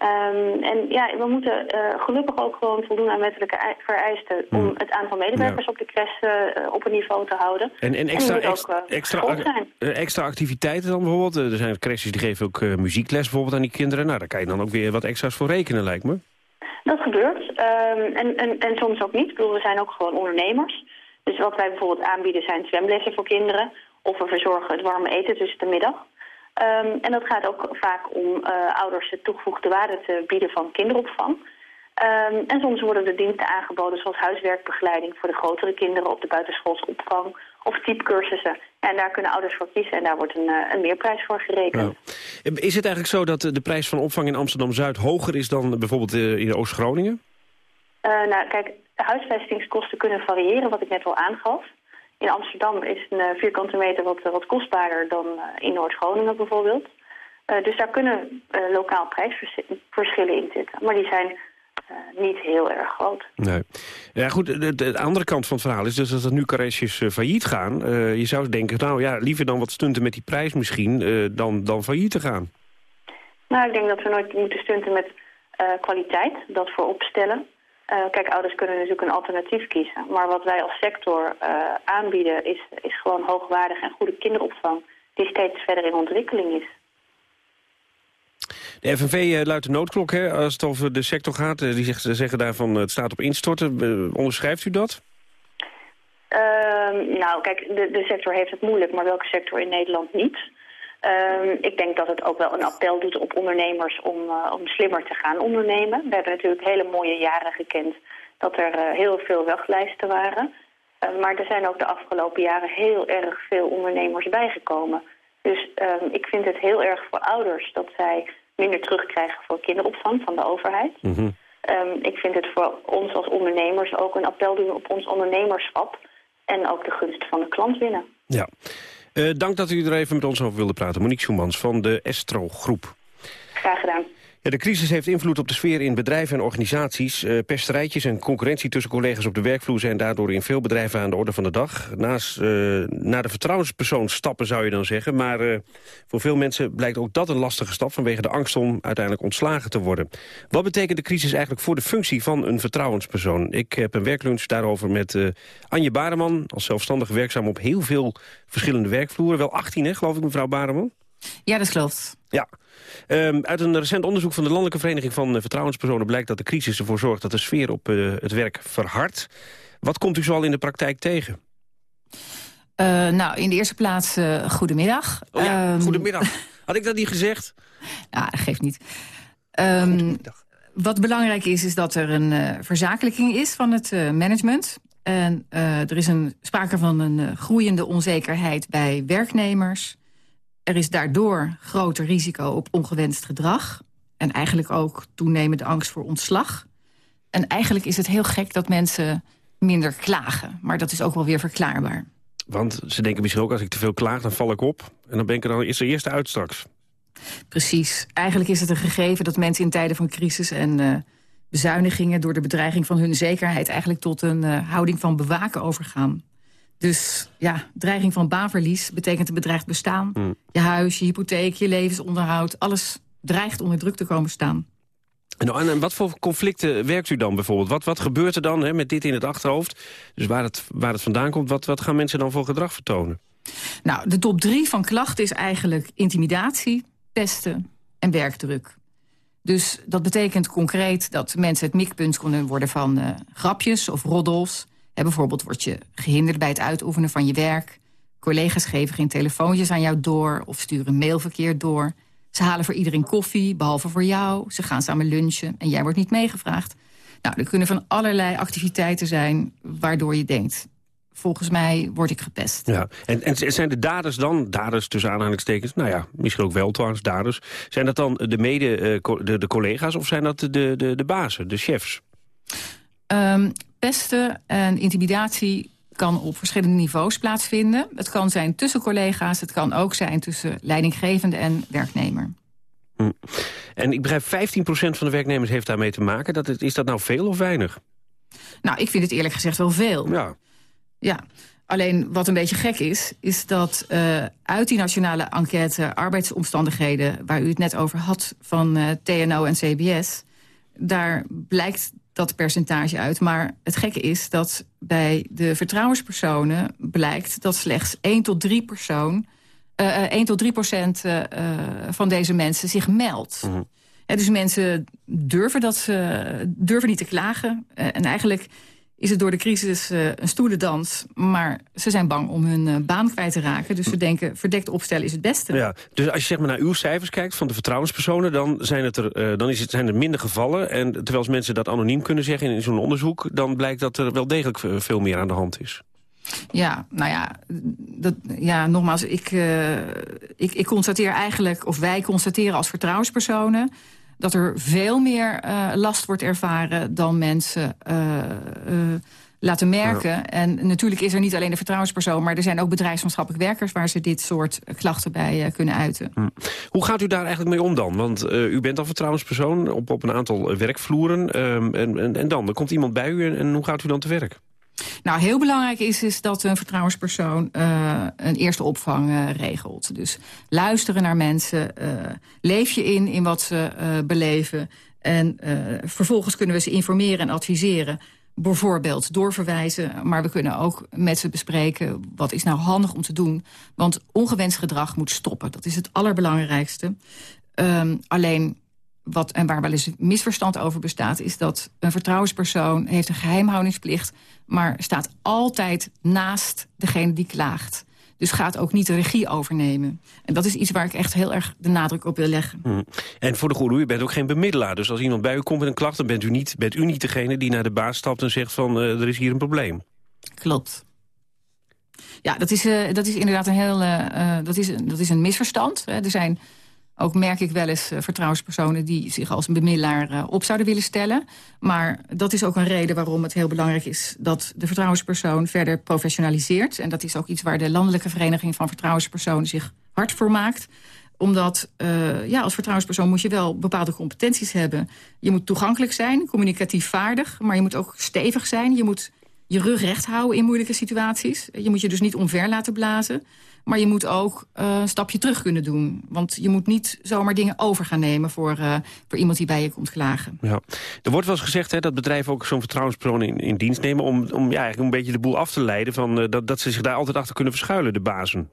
[SPEAKER 21] Um, en ja, we moeten uh, gelukkig ook gewoon voldoen aan wettelijke vereisten... om hmm. het aantal medewerkers ja. op de crash uh, op een niveau te houden.
[SPEAKER 19] En, en extra, en ook, extra, extra activiteiten dan bijvoorbeeld? Er zijn crashes die geven ook muziekles bijvoorbeeld aan die kinderen. Nou, daar kan je dan ook weer wat extra's voor rekenen, lijkt me.
[SPEAKER 21] Dat gebeurt. Um, en, en, en soms ook niet. Ik bedoel, we zijn ook gewoon ondernemers... Dus wat wij bijvoorbeeld aanbieden zijn zwemlessen voor kinderen. Of we verzorgen het warme eten tussen de middag. Um, en dat gaat ook vaak om uh, ouders de toegevoegde waarde te bieden van kinderopvang. Um, en soms worden de diensten aangeboden zoals huiswerkbegeleiding voor de grotere kinderen op de buitenschoolse opvang of typecursussen. En daar kunnen ouders voor kiezen en daar wordt een, uh, een meerprijs voor gerekend.
[SPEAKER 19] Ja. Is het eigenlijk zo dat de prijs van opvang in Amsterdam-Zuid hoger is dan bijvoorbeeld uh, in Oost-Groningen?
[SPEAKER 21] nou, kijk, de huisvestingskosten kunnen variëren, wat ik net al aangaf. In Amsterdam is een vierkante meter wat, wat kostbaarder dan in Noord-Groningen bijvoorbeeld. dus daar kunnen lokaal prijsverschillen in zitten. Maar die zijn niet heel erg groot.
[SPEAKER 19] Nee. Ja, goed, de, de, andere kant van het verhaal is dus dat er nu caressies failliet gaan. je zou denken, nou ja, liever dan wat stunten met die prijs misschien... dan, dan failliet te gaan.
[SPEAKER 21] Nou, ik denk dat we nooit moeten stunten met kwaliteit, dat voorop stellen. Uh, kijk, ouders kunnen natuurlijk een alternatief kiezen. Maar wat wij als sector uh, aanbieden is, is gewoon hoogwaardig en goede kinderopvang... die steeds verder in ontwikkeling is.
[SPEAKER 19] De FNV uh, luidt de noodklok hè, als het over de sector gaat. die zegt, zeggen daarvan het staat op instorten. onderschrijft u dat?
[SPEAKER 21] Ehm, nou, kijk, de, de sector heeft het moeilijk, maar welke sector in Nederland niet... Um, ik denk dat het ook wel een appel doet op ondernemers om, uh, om slimmer te gaan ondernemen. We hebben natuurlijk hele mooie jaren gekend dat er uh, heel veel wachtlijsten waren. Uh, maar er zijn ook de afgelopen jaren heel erg veel ondernemers bijgekomen. Dus um, ik vind het heel erg voor ouders dat zij minder terugkrijgen voor kinderopvang van de overheid. Mm -hmm. um, ik vind het voor ons als ondernemers ook een appel doen op ons ondernemerschap. En ook de gunst van de klant winnen.
[SPEAKER 19] Ja. Uh, dank dat u er even met ons over wilde praten. Monique Schoemans van de Estro Groep.
[SPEAKER 21] Graag gedaan.
[SPEAKER 19] Ja, de crisis heeft invloed op de sfeer in bedrijven en organisaties. Uh, pesterijtjes en concurrentie tussen collega's op de werkvloer... zijn daardoor in veel bedrijven aan de orde van de dag. Naast uh, naar de vertrouwenspersoon stappen zou je dan zeggen. Maar uh, voor veel mensen blijkt ook dat een lastige stap... vanwege de angst om uiteindelijk ontslagen te worden. Wat betekent de crisis eigenlijk voor de functie van een vertrouwenspersoon? Ik heb een werklunch daarover met Anje Bareman... als zelfstandig werkzaam op heel veel verschillende werkvloeren. Wel 18, hè, geloof ik, mevrouw Bareman?
[SPEAKER 17] Ja, dat klopt.
[SPEAKER 19] Ja. Um, uit een recent onderzoek van de Landelijke Vereniging van Vertrouwenspersonen... blijkt dat de crisis ervoor zorgt dat de sfeer op uh, het werk verhardt. Wat komt u zoal in de praktijk tegen?
[SPEAKER 17] Uh, nou, in de eerste plaats uh, goedemiddag.
[SPEAKER 19] Oh ja, um, goedemiddag. Had ik dat niet gezegd?
[SPEAKER 17] Ja, dat geeft niet. Um, wat belangrijk is, is dat er een uh, verzakelijking is van het uh, management. En uh, er is een, sprake van een groeiende onzekerheid bij werknemers. Er is daardoor groter risico op ongewenst gedrag. En eigenlijk ook toenemende angst voor ontslag. En eigenlijk is het heel gek dat mensen minder klagen. Maar dat is ook wel weer verklaarbaar.
[SPEAKER 19] Want ze denken misschien ook, als ik te veel klaag, dan val ik op. En dan ben ik er dan, is er eerst uit straks.
[SPEAKER 17] Precies. Eigenlijk is het een gegeven dat mensen in tijden van crisis en uh, bezuinigingen... door de bedreiging van hun zekerheid eigenlijk tot een uh, houding van bewaken overgaan. Dus ja, dreiging van baanverlies betekent een bedreigd bestaan. Mm. Je huis, je hypotheek, je levensonderhoud, alles dreigt onder druk te komen staan.
[SPEAKER 19] Nou, en wat voor conflicten werkt u dan bijvoorbeeld? Wat, wat gebeurt er dan hè, met dit in het achterhoofd? Dus waar het, waar het vandaan komt, wat, wat gaan mensen dan voor gedrag vertonen?
[SPEAKER 17] Nou, de top drie van klachten is eigenlijk intimidatie, pesten en werkdruk. Dus dat betekent concreet dat mensen het mikpunt kunnen worden van uh, grapjes of roddels. Bijvoorbeeld word je gehinderd bij het uitoefenen van je werk. Collega's geven geen telefoontjes aan jou door of sturen mailverkeer door. Ze halen voor iedereen koffie, behalve voor jou. Ze gaan samen lunchen en jij wordt niet meegevraagd. Nou, er kunnen van allerlei activiteiten zijn waardoor je denkt... volgens mij word ik gepest.
[SPEAKER 19] Ja. En, en zijn de daders dan, daders tussen aanhalingstekens... nou ja, misschien ook wel trouwens, daders... zijn dat dan de mede, eh, de, de collega's of zijn dat de, de, de bazen, de chefs?
[SPEAKER 17] Um, pesten en intimidatie kan op verschillende niveaus plaatsvinden. Het kan zijn tussen collega's, het kan ook zijn tussen leidinggevende en werknemer.
[SPEAKER 19] Hm. En ik begrijp 15% van de werknemers heeft daarmee te maken. Dat, is dat nou veel of weinig?
[SPEAKER 17] Nou, ik vind het eerlijk gezegd wel veel.
[SPEAKER 19] Ja.
[SPEAKER 17] Ja, alleen wat een beetje gek is... is dat uh, uit die nationale enquête arbeidsomstandigheden... waar u het net over had van uh, TNO en CBS... daar blijkt dat percentage uit. Maar het gekke is dat bij de vertrouwenspersonen blijkt... dat slechts 1 tot 3 persoon, uh, 1 tot 3 procent uh, van deze mensen zich meldt. Mm -hmm. dus mensen durven, dat, durven niet te klagen. en eigenlijk is het door de crisis uh, een stoelendans. Maar ze zijn bang om hun uh, baan kwijt te raken. Dus ze denken, verdekt opstellen is het beste.
[SPEAKER 19] Ja, dus als je zeg maar naar uw cijfers kijkt van de vertrouwenspersonen... dan, zijn, het er, uh, dan is het, zijn er minder gevallen. En terwijl als mensen dat anoniem kunnen zeggen in zo'n onderzoek... dan blijkt dat er wel degelijk veel meer aan de hand is.
[SPEAKER 17] Ja, nou ja, dat, ja nogmaals, ik, ik, ik constateer eigenlijk... of wij constateren als vertrouwenspersonen dat er veel meer last wordt ervaren dan mensen laten merken. En natuurlijk is er niet alleen de vertrouwenspersoon... maar er zijn ook bedrijfsmaatschappelijk werkers... waar ze dit soort klachten bij uh, kunnen uiten. Hm.
[SPEAKER 19] Hoe gaat u daar eigenlijk mee om dan? Want uh, u bent al vertrouwenspersoon op, op een aantal werkvloeren. Um, en, en, en, dan? Er komt iemand bij u en, en hoe gaat u dan te werk?
[SPEAKER 17] Nou, heel belangrijk is, is dat een vertrouwenspersoon uh, een eerste opvang uh, regelt. Dus luisteren naar mensen, uh, leef je in in wat ze beleven... en vervolgens kunnen we ze informeren en adviseren bijvoorbeeld doorverwijzen. Maar we kunnen ook met ze bespreken wat is nou handig om te doen. Want ongewenst gedrag moet stoppen. Dat is het allerbelangrijkste. Um, alleen wat en waar wel eens misverstand over bestaat... is dat een vertrouwenspersoon heeft een geheimhoudingsplicht... maar staat altijd naast degene die klaagt. Dus gaat ook niet de regie overnemen. En dat is iets waar ik echt heel erg de nadruk op wil leggen.
[SPEAKER 19] Mm. En voor de goede, u bent ook geen bemiddelaar. Dus als iemand bij u komt met een klacht... dan bent u niet, bent u niet degene die naar de baas stapt en zegt van... Uh, er is hier een probleem.
[SPEAKER 17] Klopt. Ja, dat is, uh, dat is inderdaad een heel... Uh, dat, is, dat is een misverstand. Hè. Er zijn ook merk ik wel eens uh, vertrouwenspersonen die zich als een bemiddelaar uh, op zouden willen stellen. Maar dat is ook een reden waarom het heel belangrijk is dat de vertrouwenspersoon verder professionaliseert. En dat is ook iets waar de Landelijke Vereniging van Vertrouwenspersonen zich hard voor maakt omdat uh, ja, als vertrouwenspersoon moet je wel bepaalde competenties hebben. Je moet toegankelijk zijn, communicatief vaardig... maar je moet ook stevig zijn. Je moet je rug recht houden in moeilijke situaties. Je moet je dus niet omver laten blazen. Maar je moet ook uh, een stapje terug kunnen doen. Want je moet niet zomaar dingen over gaan nemen voor, uh, voor iemand die bij je komt klagen.
[SPEAKER 19] Ja. Er wordt wel eens gezegd hè, dat bedrijven ook zo'n vertrouwenspersoon in, in, dienst nemen... om, om ja, eigenlijk een beetje de boel af te leiden. Van, uh, dat, dat ze zich daar altijd achter kunnen verschuilen, de bazen.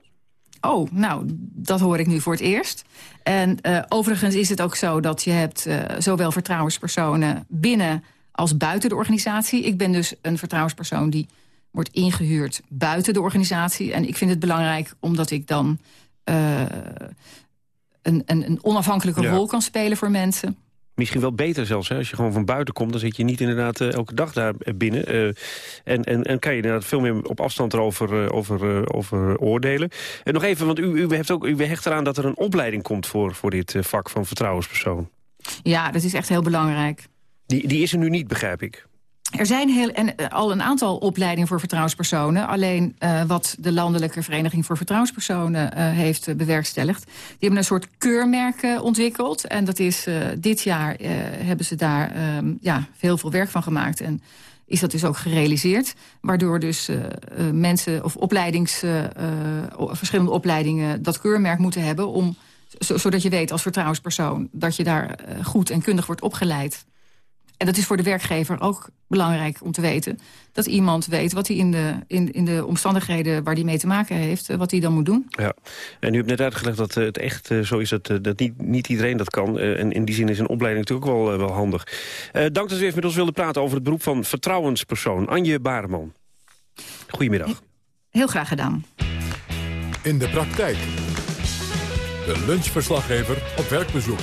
[SPEAKER 17] Oh, nou, dat hoor ik nu voor het eerst. En overigens is het ook zo dat je hebt zowel vertrouwenspersonen binnen als buiten de organisatie. Ik ben dus een vertrouwenspersoon die wordt ingehuurd buiten de organisatie. En ik vind het belangrijk omdat ik dan uh, een, een, een, onafhankelijke ja. rol kan spelen voor mensen.
[SPEAKER 19] Misschien wel beter zelfs, hè? als je gewoon van buiten komt... dan zit je niet inderdaad uh, elke dag daar binnen. Uh, en, en, en kan je inderdaad veel meer op afstand erover over, over oordelen. En nog even, want u, u, heeft ook, u hecht eraan dat er een opleiding komt... voor, voor dit vak van vertrouwenspersoon.
[SPEAKER 17] Ja, dat is echt heel belangrijk.
[SPEAKER 19] Die, die is er nu niet, begrijp ik.
[SPEAKER 17] Er zijn heel, en, uh, al een aantal opleidingen voor vertrouwenspersonen. Alleen uh, wat de Landelijke Vereniging voor Vertrouwenspersonen uh, heeft bewerkstelligd. Die hebben een soort keurmerk ontwikkeld. En dat is dit jaar hebben ze daar ehm, ja, heel veel werk van gemaakt. En is dat dus ook gerealiseerd. Waardoor dus mensen of opleidings, verschillende opleidingen dat keurmerk moeten hebben. Om, zodat je weet als vertrouwenspersoon dat je daar goed en kundig wordt opgeleid. En dat is voor de werkgever ook belangrijk om te weten. Dat iemand weet wat hij in de, in, in de omstandigheden waar hij mee te maken heeft... wat hij dan moet doen.
[SPEAKER 19] Ja, en u hebt net uitgelegd dat het echt zo is dat, dat niet, niet iedereen dat kan. En in die zin is een opleiding natuurlijk ook wel, wel handig. dank dat u even met ons wilde praten over het beroep van vertrouwenspersoon. Anje Bareman. Goedemiddag.
[SPEAKER 17] Heel graag gedaan.
[SPEAKER 1] In de praktijk. De lunchverslaggever op werkbezoek.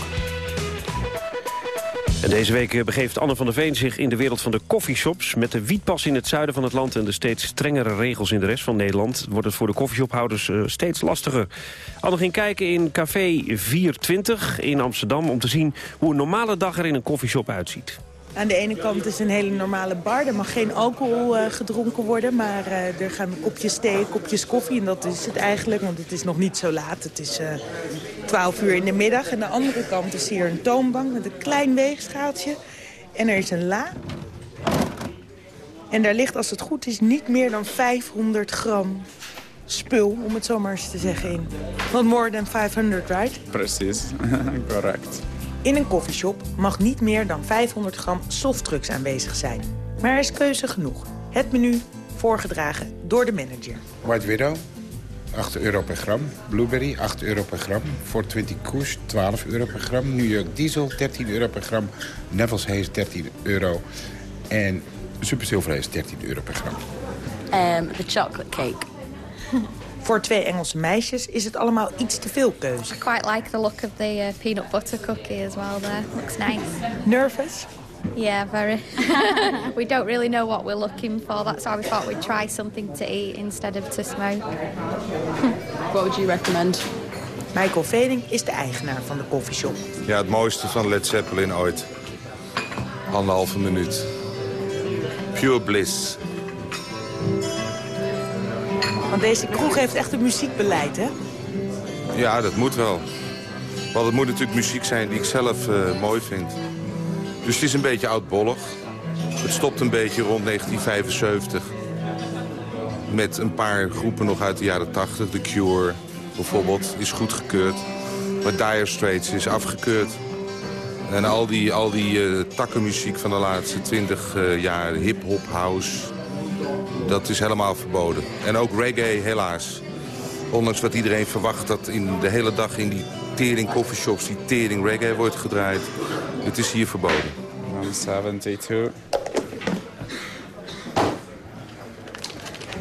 [SPEAKER 19] Deze week eh, begeeft Anne van der Veen zich in de wereld van de koffieshops. Met de wietpas in het zuiden van het land en de steeds strengere regels in de rest van Nederland... wordt het voor de koffieshophouders uh, steeds lastiger. Anne ging kijken in Café 420 in Amsterdam... om te zien hoe een normale dag er in een koffieshop uitziet.
[SPEAKER 22] Aan de ene kant is een hele normale bar. Er mag geen alcohol uh, gedronken worden, maar uh, er gaan kopjes thee, kopjes koffie. En dat is het eigenlijk, want het is nog niet zo laat. Het is uh, 12 uur in de middag. En de andere kant is hier een toonbank met een klein weegschaaltje. En er is een la. En daar ligt, als het goed is, niet meer dan 500 gram spul, om het zo maar eens te zeggen, in. Want more than 500, right?
[SPEAKER 23] Precies, correct.
[SPEAKER 22] In een koffieshop mag niet meer dan 500 gram softdrugs aanwezig zijn. Maar er is keuze genoeg. Het menu voorgedragen door de manager.
[SPEAKER 20] White Widow, 8 euro per gram. Blueberry, 8 euro per gram. 420 Kush, 12 euro per gram. New York Diesel, 13 euro per gram. Neville's Haze, 13 euro. En Super Silver Haze, 13 euro per gram.
[SPEAKER 24] Um, the chocolate cake.
[SPEAKER 22] Voor twee Engelse meisjes is het allemaal iets te veel keuze.
[SPEAKER 24] I quite like the look of the uh, peanut butter cookie as well there. Looks nice.
[SPEAKER 22] Nervous?
[SPEAKER 24] Yeah, very. we don't really know what we're looking for. That's why we thought we'd try something to eat instead of to smoke.
[SPEAKER 25] what would you recommend?
[SPEAKER 22] Michael Veling is de eigenaar van de koffieshop.
[SPEAKER 26] Ja, het mooiste van Led Zeppelin ooit. Anderhalve minuut. Pure bliss.
[SPEAKER 22] Want deze kroeg heeft echt een muziekbeleid, hè?
[SPEAKER 26] Ja, dat moet wel. Want het moet natuurlijk muziek zijn die ik zelf uh, mooi vind. Dus het is een beetje oudbollig. Het stopt een beetje rond 1975. Met een paar groepen nog uit de jaren 80. The Cure bijvoorbeeld is goedgekeurd. Maar Dire Straits is afgekeurd. En al die, al die uh, takkenmuziek van de laatste 20 uh, jaar, hip-hop, house, dat is helemaal verboden. En ook reggae, helaas. Ondanks wat iedereen verwacht dat in de hele dag in die tering coffeeshops, die tering reggae wordt gedraaid. Het is hier verboden.
[SPEAKER 23] 72.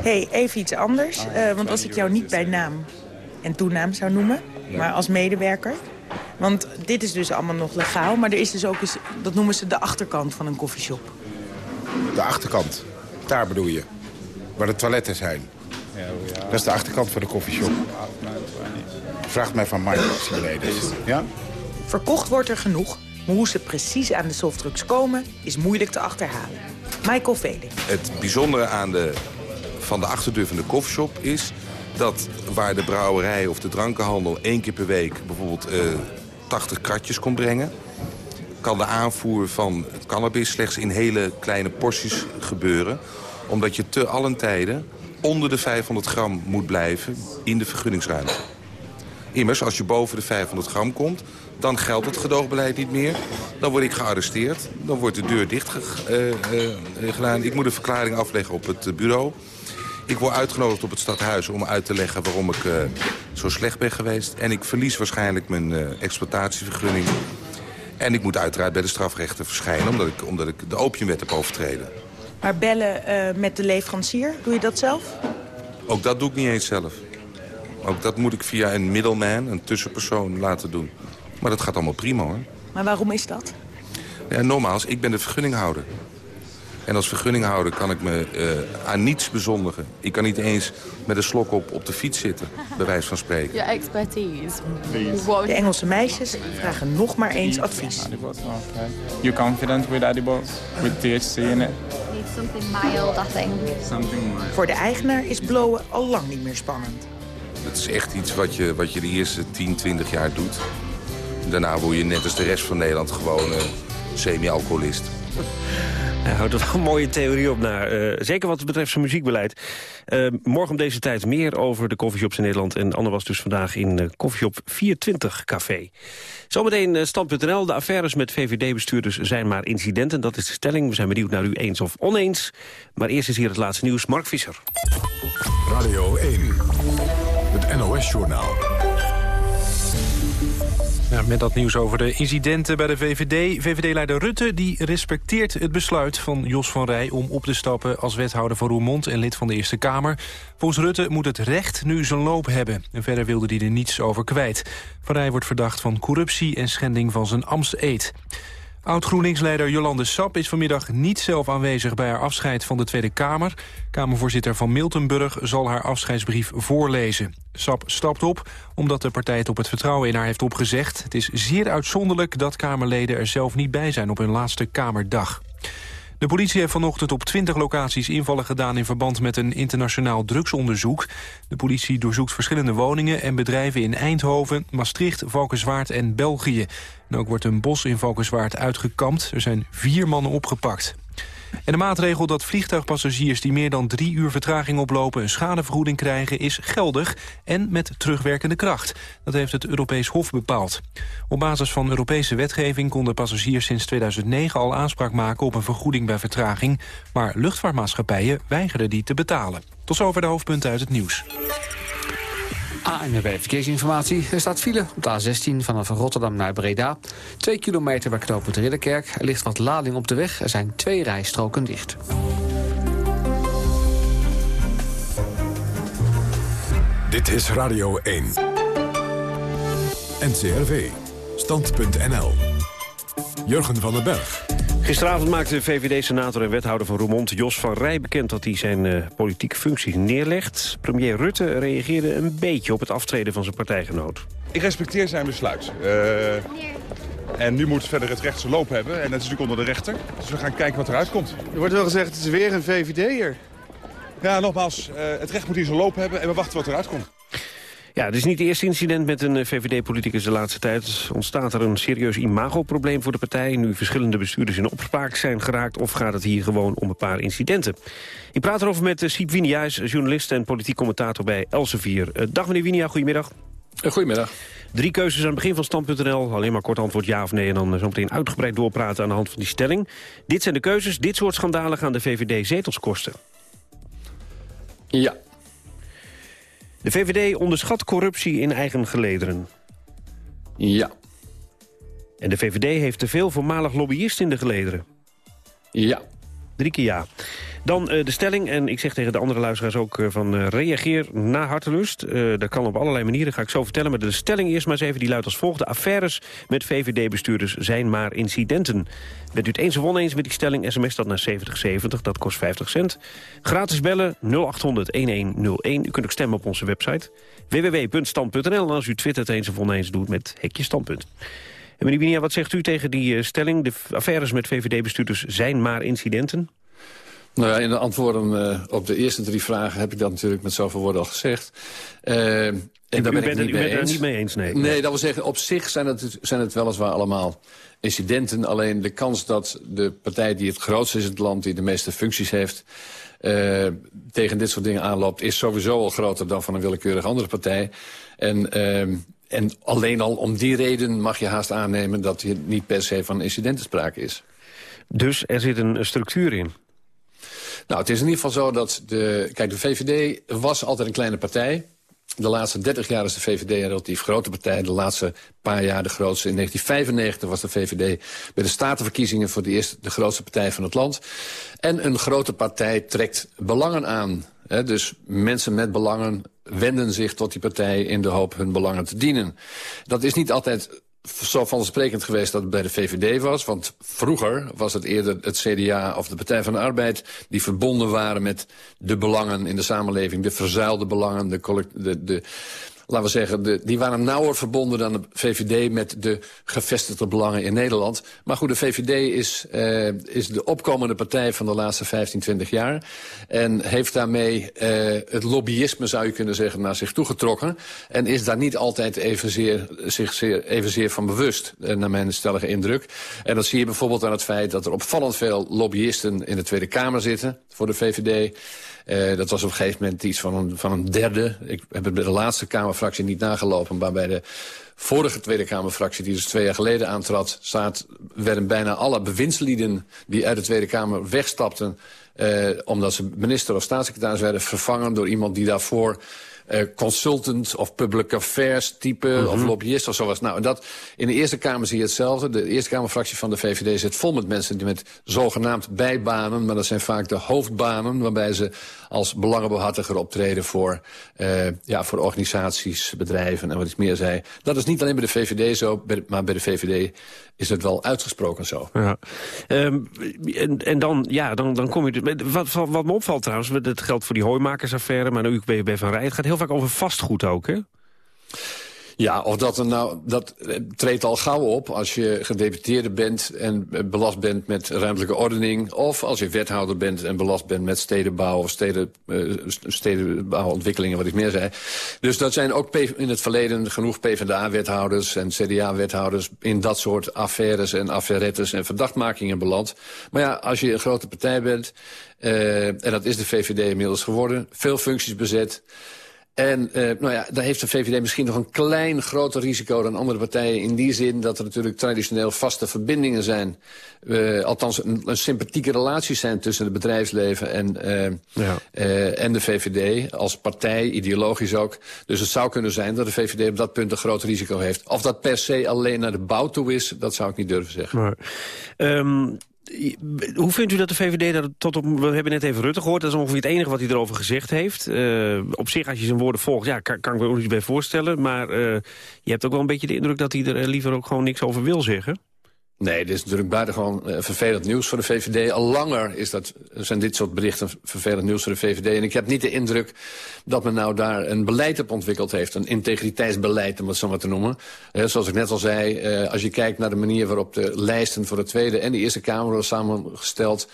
[SPEAKER 22] hey, even iets anders. Uh, want als ik jou niet bij naam en toenaam zou noemen, maar als medewerker... Want dit is dus allemaal nog legaal, maar er is dus ook eens... dat noemen ze de achterkant van een koffieshop.
[SPEAKER 20] De achterkant, daar bedoel je? Waar de toiletten zijn. Dat is de achterkant van de koffieshop. Vraagt mij van Mike geleden. Ja?
[SPEAKER 22] Verkocht wordt er genoeg, maar hoe ze precies aan de softdrugs komen... is moeilijk te achterhalen. Michael Veling.
[SPEAKER 26] Het bijzondere aan de, van de achterdeur van de koffieshop is dat waar de brouwerij of de drankenhandel één keer per week bijvoorbeeld uh, 80 kratjes kon brengen, kan de aanvoer van cannabis slechts in hele kleine porties gebeuren. Omdat je te allen tijden onder de 500 gram moet blijven in de vergunningsruimte. Immers, als je boven de 500 gram komt, dan geldt het gedoogbeleid niet meer. Dan word ik gearresteerd, dan wordt de deur dicht uh, gedaan. Ik moet een verklaring afleggen op het bureau. Ik word uitgenodigd op het stadhuis om uit te leggen waarom ik uh, zo slecht ben geweest. En ik verlies waarschijnlijk mijn exploitatievergunning. En ik moet uiteraard bij de strafrechter verschijnen... omdat ik, omdat ik de opiumwet heb overtreden.
[SPEAKER 22] Maar bellen uh, met de leverancier, doe je dat zelf?
[SPEAKER 26] Ook dat doe ik niet eens zelf. Ook dat moet ik via een middleman, een tussenpersoon, laten doen. Maar dat gaat allemaal prima, hoor.
[SPEAKER 22] Maar waarom is dat?
[SPEAKER 26] Ja, nogmaals, ik ben de vergunninghouder. En als vergunninghouder kan ik me uh, aan niets bezondigen. Ik kan niet eens met een slok op, op de fiets zitten, bij wijze van spreken.
[SPEAKER 9] Je expertise.
[SPEAKER 22] De Engelse meisjes vragen nog maar eens advies.
[SPEAKER 23] You confident with edibles? With THC in it?
[SPEAKER 24] Something mild, I think.
[SPEAKER 23] Something mild.
[SPEAKER 22] Voor de eigenaar is blowen al lang niet meer spannend.
[SPEAKER 26] Het is echt iets wat je, wat je de eerste 10, 20 jaar doet. Daarna word je net als de rest van Nederland gewoon uh, semi-alcoholist.
[SPEAKER 19] Hij houdt er wel een mooie theorie op naar. Uh, zeker wat betreft zijn muziekbeleid. Uh, morgen om deze tijd meer over de coffeeshops in Nederland. En Anne was dus vandaag in uh, Coffeeshop 420 Café. Zometeen stand.nl. De affaires met VVD-bestuurders zijn maar incidenten. Dat is de stelling. We zijn benieuwd naar u eens of oneens. Maar eerst is hier het laatste nieuws. Mark Visser.
[SPEAKER 1] Radio 1. Het NOS-journaal.
[SPEAKER 27] Ja, met dat nieuws over de incidenten bij de VVD. VVD-leider Rutte die respecteert het besluit van Jos van Rij... om op te stappen als wethouder van Roermond en lid van de Eerste Kamer. Volgens Rutte moet het recht nu zijn loop hebben. En verder wilde hij er niets over kwijt. Van Rij wordt verdacht van corruptie en schending van zijn ambtseed. Oud-GroenLinks-leider Jolande Sap is vanmiddag niet zelf aanwezig bij haar afscheid van de Tweede Kamer. Kamervoorzitter van Miltenburg zal haar afscheidsbrief voorlezen. Sap stapt op omdat de partij het op het vertrouwen in haar heeft opgezegd. Het is zeer uitzonderlijk dat Kamerleden er zelf niet bij zijn op hun laatste Kamerdag. De politie heeft vanochtend op 20 locaties invallen gedaan... in verband met een internationaal drugsonderzoek. De politie doorzoekt verschillende woningen en bedrijven in Eindhoven... Maastricht, Valkenswaard en België. En ook wordt een bos in Valkenswaard uitgekampt. Er zijn vier mannen opgepakt. En de maatregel dat vliegtuigpassagiers die meer dan drie uur vertraging oplopen een schadevergoeding krijgen is geldig en met terugwerkende kracht. Dat heeft het Europees Hof bepaald. Op basis van Europese wetgeving konden passagiers sinds 2009 al aanspraak maken op een vergoeding bij vertraging, maar luchtvaartmaatschappijen weigerden die te betalen. Tot zover de hoofdpunten uit het nieuws.
[SPEAKER 28] ANWB Verkeersinformatie. Er staat file op de A16 vanaf Rotterdam naar Breda. Twee kilometer bij knooppunt Ridderkerk. Er ligt wat lading op de weg. Er zijn twee rijstroken dicht.
[SPEAKER 1] Dit is Radio 1. NCRV. Stand.nl. Jurgen van den Berg.
[SPEAKER 19] Gisteravond maakte VVD-senator en wethouder van Roermond Jos van Rij bekend dat hij zijn uh, politieke functies neerlegt. Premier Rutte reageerde een beetje op het aftreden van zijn partijgenoot.
[SPEAKER 29] Ik respecteer zijn besluit. Uh, en nu moet verder het recht zijn loop hebben. En dat is natuurlijk onder de rechter. Dus we gaan kijken wat eruit komt.
[SPEAKER 30] Er wordt wel gezegd, het is weer een VVD'er.
[SPEAKER 29] Ja, nogmaals, uh, het recht moet hier zijn loop hebben en we wachten wat eruit komt.
[SPEAKER 19] Ja, het is niet het eerste incident met een VVD-politicus de laatste tijd. Ontstaat er een serieus imagoprobleem voor de partij... nu verschillende bestuurders in opspraak zijn geraakt... of gaat het hier gewoon om een paar incidenten? Ik praat erover met Siep Winiaus, journalist en politiek commentator bij Elsevier. Dag meneer Winia, goedemiddag.
[SPEAKER 31] Goedemiddag.
[SPEAKER 19] Drie keuzes aan het begin van Stand.nl. Alleen maar kort antwoord ja of nee en dan zo meteen uitgebreid doorpraten aan de hand van die stelling. Dit zijn de keuzes. Dit soort schandalen gaan de VVD zetels kosten.
[SPEAKER 31] Ja.
[SPEAKER 19] De VVD onderschat corruptie in eigen gelederen.
[SPEAKER 31] Ja.
[SPEAKER 19] En de VVD heeft te veel voormalig lobbyisten in de gelederen.
[SPEAKER 31] Ja.
[SPEAKER 19] Drie keer ja. Dan uh, de stelling, en ik zeg tegen de andere luisteraars ook uh, van uh, reageer na hartelust. dat kan op allerlei manieren, ga ik zo vertellen. Maar de stelling eerst maar eens even, die luidt als volgt. De affaires met VVD-bestuurders zijn maar incidenten. Bent u het eens of oneens met die stelling, sms dat naar 7070, dat kost 50 cent. Gratis bellen 0800-1101. U kunt ook stemmen op onze website www.stand.nl. En als u twittert eens of oneens doet met hekje standpunt. En meneer Winia, wat zegt u tegen die stelling? De affaires met VVD-bestuurders zijn maar incidenten?
[SPEAKER 31] Nou ja, in de antwoorden uh, op de eerste drie vragen heb ik dat natuurlijk met zoveel woorden al gezegd. Uh, en
[SPEAKER 19] u,
[SPEAKER 31] daar ben
[SPEAKER 19] u
[SPEAKER 31] ik
[SPEAKER 19] bent,
[SPEAKER 31] niet mee eens.
[SPEAKER 19] niet mee eens, nee.
[SPEAKER 31] Nee, dat wil zeggen, op zich zijn het, zijn het weliswaar allemaal incidenten. Alleen de kans dat de partij die het grootst is in het land, die de meeste functies heeft... Uh, tegen dit soort dingen aanloopt, is sowieso al groter dan van een willekeurige andere partij. En... En alleen al om die reden mag je haast aannemen... dat hier niet per se van incidenten sprake is.
[SPEAKER 19] Dus er zit een structuur in?
[SPEAKER 31] Nou, het is in ieder geval zo dat... De, kijk, de VVD was altijd een kleine partij. De laatste 30 jaar is de VVD een relatief grote partij. De laatste paar jaar de grootste. In 1995 was de VVD bij de statenverkiezingen... voor de eerste de grootste partij van het land. En een grote partij trekt belangen aan. He, dus mensen met belangen wenden zich tot die partij... in de hoop hun belangen te dienen. Dat is niet altijd zo vanzelfsprekend geweest dat het bij de VVD was. Want vroeger was het eerder het CDA of de Partij van de Arbeid... die verbonden waren met de belangen in de samenleving. De verzuilde belangen, de, de, de laten we zeggen, de, die waren nauwer verbonden dan de VVD met de gevestigde belangen in Nederland. Maar goed, de VVD is, uh, is de opkomende partij van de laatste 15, 20 jaar. En heeft daarmee uh, het lobbyisme, zou je kunnen zeggen, naar zich toegetrokken. En is daar niet altijd evenzeer, zich zeer, evenzeer van bewust, uh, naar mijn stellige indruk. En dat zie je bijvoorbeeld aan het feit dat er opvallend veel lobbyisten in de Tweede Kamer zitten voor de VVD. Uh, dat was op een gegeven moment iets van een, van een derde. Ik heb het bij de laatste Kamerfractie niet nagelopen... maar bij de vorige Tweede Kamerfractie, die dus twee jaar geleden aantrad... Staat, werden bijna alle bewindslieden die uit de Tweede Kamer wegstapten... Uh, omdat ze minister of staatssecretaris werden vervangen... door iemand die daarvoor... Uh, consultant of public affairs type mm -hmm. of lobbyist of zoals. Nou, en dat, in de Eerste Kamer zie je hetzelfde. De Eerste Kamerfractie van de VVD zit vol met mensen die met zogenaamd bijbanen, maar dat zijn vaak de hoofdbanen, waarbij ze als belangenbehartiger optreden voor, uh, ja, voor organisaties, bedrijven en wat ik meer zei. Dat is niet alleen bij de VVD zo, maar bij de VVD is het wel uitgesproken zo.
[SPEAKER 19] Ja. Um, en, en dan, ja, dan, dan kom je... Wat, wat me opvalt trouwens, dat geldt voor die hooimakersaffaire... maar nu ben bij Van Rij, het gaat heel vaak over vastgoed ook, hè?
[SPEAKER 31] Ja, of dat er nou, dat treedt al gauw op als je gedeputeerde bent en belast bent met ruimtelijke ordening. Of als je wethouder bent en belast bent met stedenbouw of steden, uh, stedenbouwontwikkelingen, wat ik meer zei. Dus dat zijn ook in het verleden genoeg PvdA-wethouders en CDA-wethouders in dat soort affaires en affairettes en verdachtmakingen beland. Maar ja, als je een grote partij bent, en dat is de VVD inmiddels geworden, veel functies bezet. En uh, nou ja, daar heeft de VVD misschien nog een klein groter risico dan andere partijen... in die zin dat er natuurlijk traditioneel vaste verbindingen zijn. Uh, althans, een, een sympathieke relaties zijn tussen het bedrijfsleven en, uh, ja. en de VVD. Als partij, ideologisch ook. Dus het zou kunnen zijn dat de VVD op dat punt een groot risico heeft. Of dat per se alleen naar de bouw toe is, dat zou ik niet durven zeggen.
[SPEAKER 19] Maar, um hoe vindt u dat de VVD dat tot op... We hebben net even Rutte gehoord, dat is ongeveer het enige wat hij erover gezegd heeft. Uh, op zich, als je zijn woorden volgt, ja, kan, ik me ook bij voorstellen. Maar uh, je hebt ook wel een beetje de indruk dat hij er liever ook gewoon niks over wil zeggen.
[SPEAKER 31] Nee, dit is natuurlijk buitengewoon uh, vervelend nieuws voor de VVD. Al langer is dat, zijn dit soort berichten vervelend nieuws voor de VVD. En ik heb niet de indruk dat men nou daar een beleid op ontwikkeld heeft. Een integriteitsbeleid, om het zo maar te noemen. Zoals ik net al zei, uh, als je kijkt naar de manier waarop de lijsten voor de Tweede en de Eerste Kamer worden samengesteld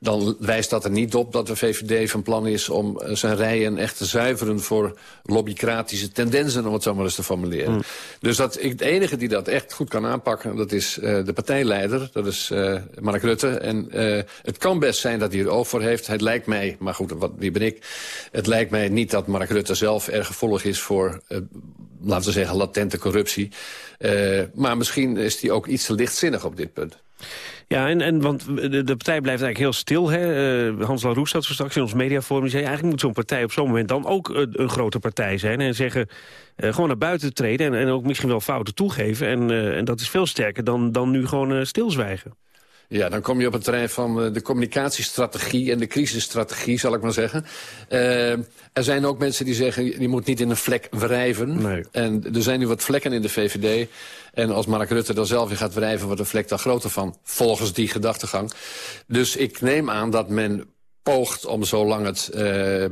[SPEAKER 31] dan wijst dat er niet op dat de VVD van plan is... om eh, zijn rijen echt te zuiveren voor lobbycratische tendensen... om het zo maar eens te formuleren. Hmm. Dus dat, ik, de enige die dat echt goed kan aanpakken... dat is uh, de partijleider, dat is uh, Mark Rutte. En uh, het kan best zijn dat hij er oog voor heeft. Het lijkt mij, maar goed, wat, wie ben ik? Het lijkt mij niet dat Mark Rutte zelf erg gevoelig is voor... laten we zeggen, latente corruptie. maar misschien is hij ook iets te lichtzinnig op dit punt.
[SPEAKER 19] Ja, en, en want de, de partij blijft eigenlijk heel stil. Hè? Uh, Hans Laroes zat straks in ons mediaforum. Die zei, eigenlijk moet zo'n partij op zo'n moment dan ook een, een, grote partij zijn. En zeggen, uh, gewoon naar buiten treden en, en ook misschien wel fouten toegeven. En, en dat is veel sterker dan, dan nu gewoon stilzwijgen.
[SPEAKER 31] Ja, dan kom je op het terrein van de communicatiestrategie en de crisisstrategie, zal ik maar zeggen. Uh, er zijn ook mensen die zeggen, je moet niet in een vlek wrijven.
[SPEAKER 19] Nee.
[SPEAKER 31] En er zijn nu wat vlekken in de VVD. En als Mark Rutte dan zelf weer gaat wrijven, wordt de vlek daar groter van. Volgens die gedachtegang. Dus ik neem aan dat men poogt om zolang het, uh,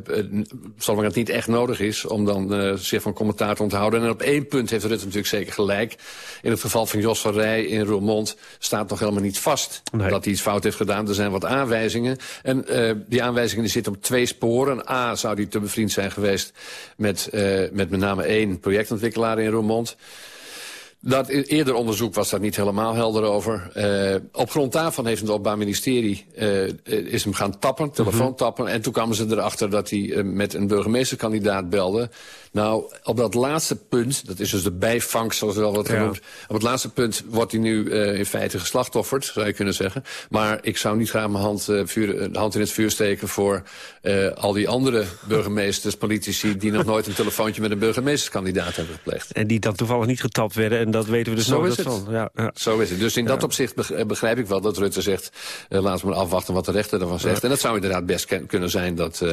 [SPEAKER 31] zolang het niet echt nodig is... om dan uh, zich van commentaar te onthouden. En op één punt heeft Rutte natuurlijk zeker gelijk. In het geval van Jos van Rij in Roermond staat nog helemaal niet vast... Nee. dat hij iets fout heeft gedaan. Er zijn wat aanwijzingen. En uh, die aanwijzingen die zitten op twee sporen. A, zou hij te bevriend zijn geweest met, met met name één projectontwikkelaar in Roermond... Dat e- eerder onderzoek was daar niet helemaal helder over. Uh, op grond daarvan heeft het Openbaar Ministerie uh, is hem gaan tappen, telefoon mhm. tappen. En toen kwamen ze erachter dat hij uh, met een burgemeesterkandidaat belde. Nou, op dat laatste punt, dat is dus de bijvangst zoals wel wat genoemd. Ja. Op het laatste punt wordt hij nu in feite geslachtofferd, zou je kunnen zeggen. Maar ik zou niet graag mijn hand, vuur, de hand in het vuur steken voor al die andere burgemeesters, politici... die nog nooit een telefoontje met een burgemeesterskandidaat hebben gepleegd.
[SPEAKER 19] En die dan toevallig niet getapt werden en dat weten we dus
[SPEAKER 31] Zo
[SPEAKER 19] is
[SPEAKER 31] het.
[SPEAKER 19] van. Ja, ja.
[SPEAKER 31] Zo is het. Dus in dat opzicht eh, begrijp ik wel dat Rutte zegt... Laten we maar afwachten wat de rechter ervan zegt. En dat zou inderdaad best kunnen zijn dat,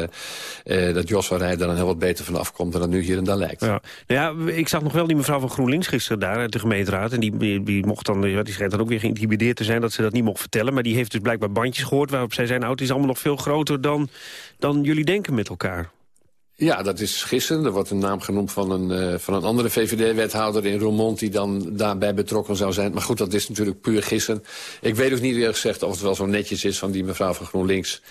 [SPEAKER 31] dat Jos van Rij dan heel wat beter van afkomt... dan dat nu hier daar lijkt.
[SPEAKER 19] Ja. Nou ja, ik zag nog wel die mevrouw van GroenLinks gisteren daar uit de gemeenteraad. En die, die, mocht dan, die schijnt dan ook weer geïntimideerd te zijn... dat ze dat niet mocht vertellen. Maar die heeft dus blijkbaar bandjes gehoord waarop zij zijn... nou, het is allemaal nog veel groter dan, dan jullie denken met elkaar.
[SPEAKER 31] Ja, dat is gissen. Er wordt een naam genoemd van een, uh, van een andere VVD-wethouder in Roermond... die dan daarbij betrokken zou zijn. Maar goed, dat is natuurlijk puur gissen. Ik weet ook niet eerlijk gezegd of het wel zo netjes is van die mevrouw van GroenLinks...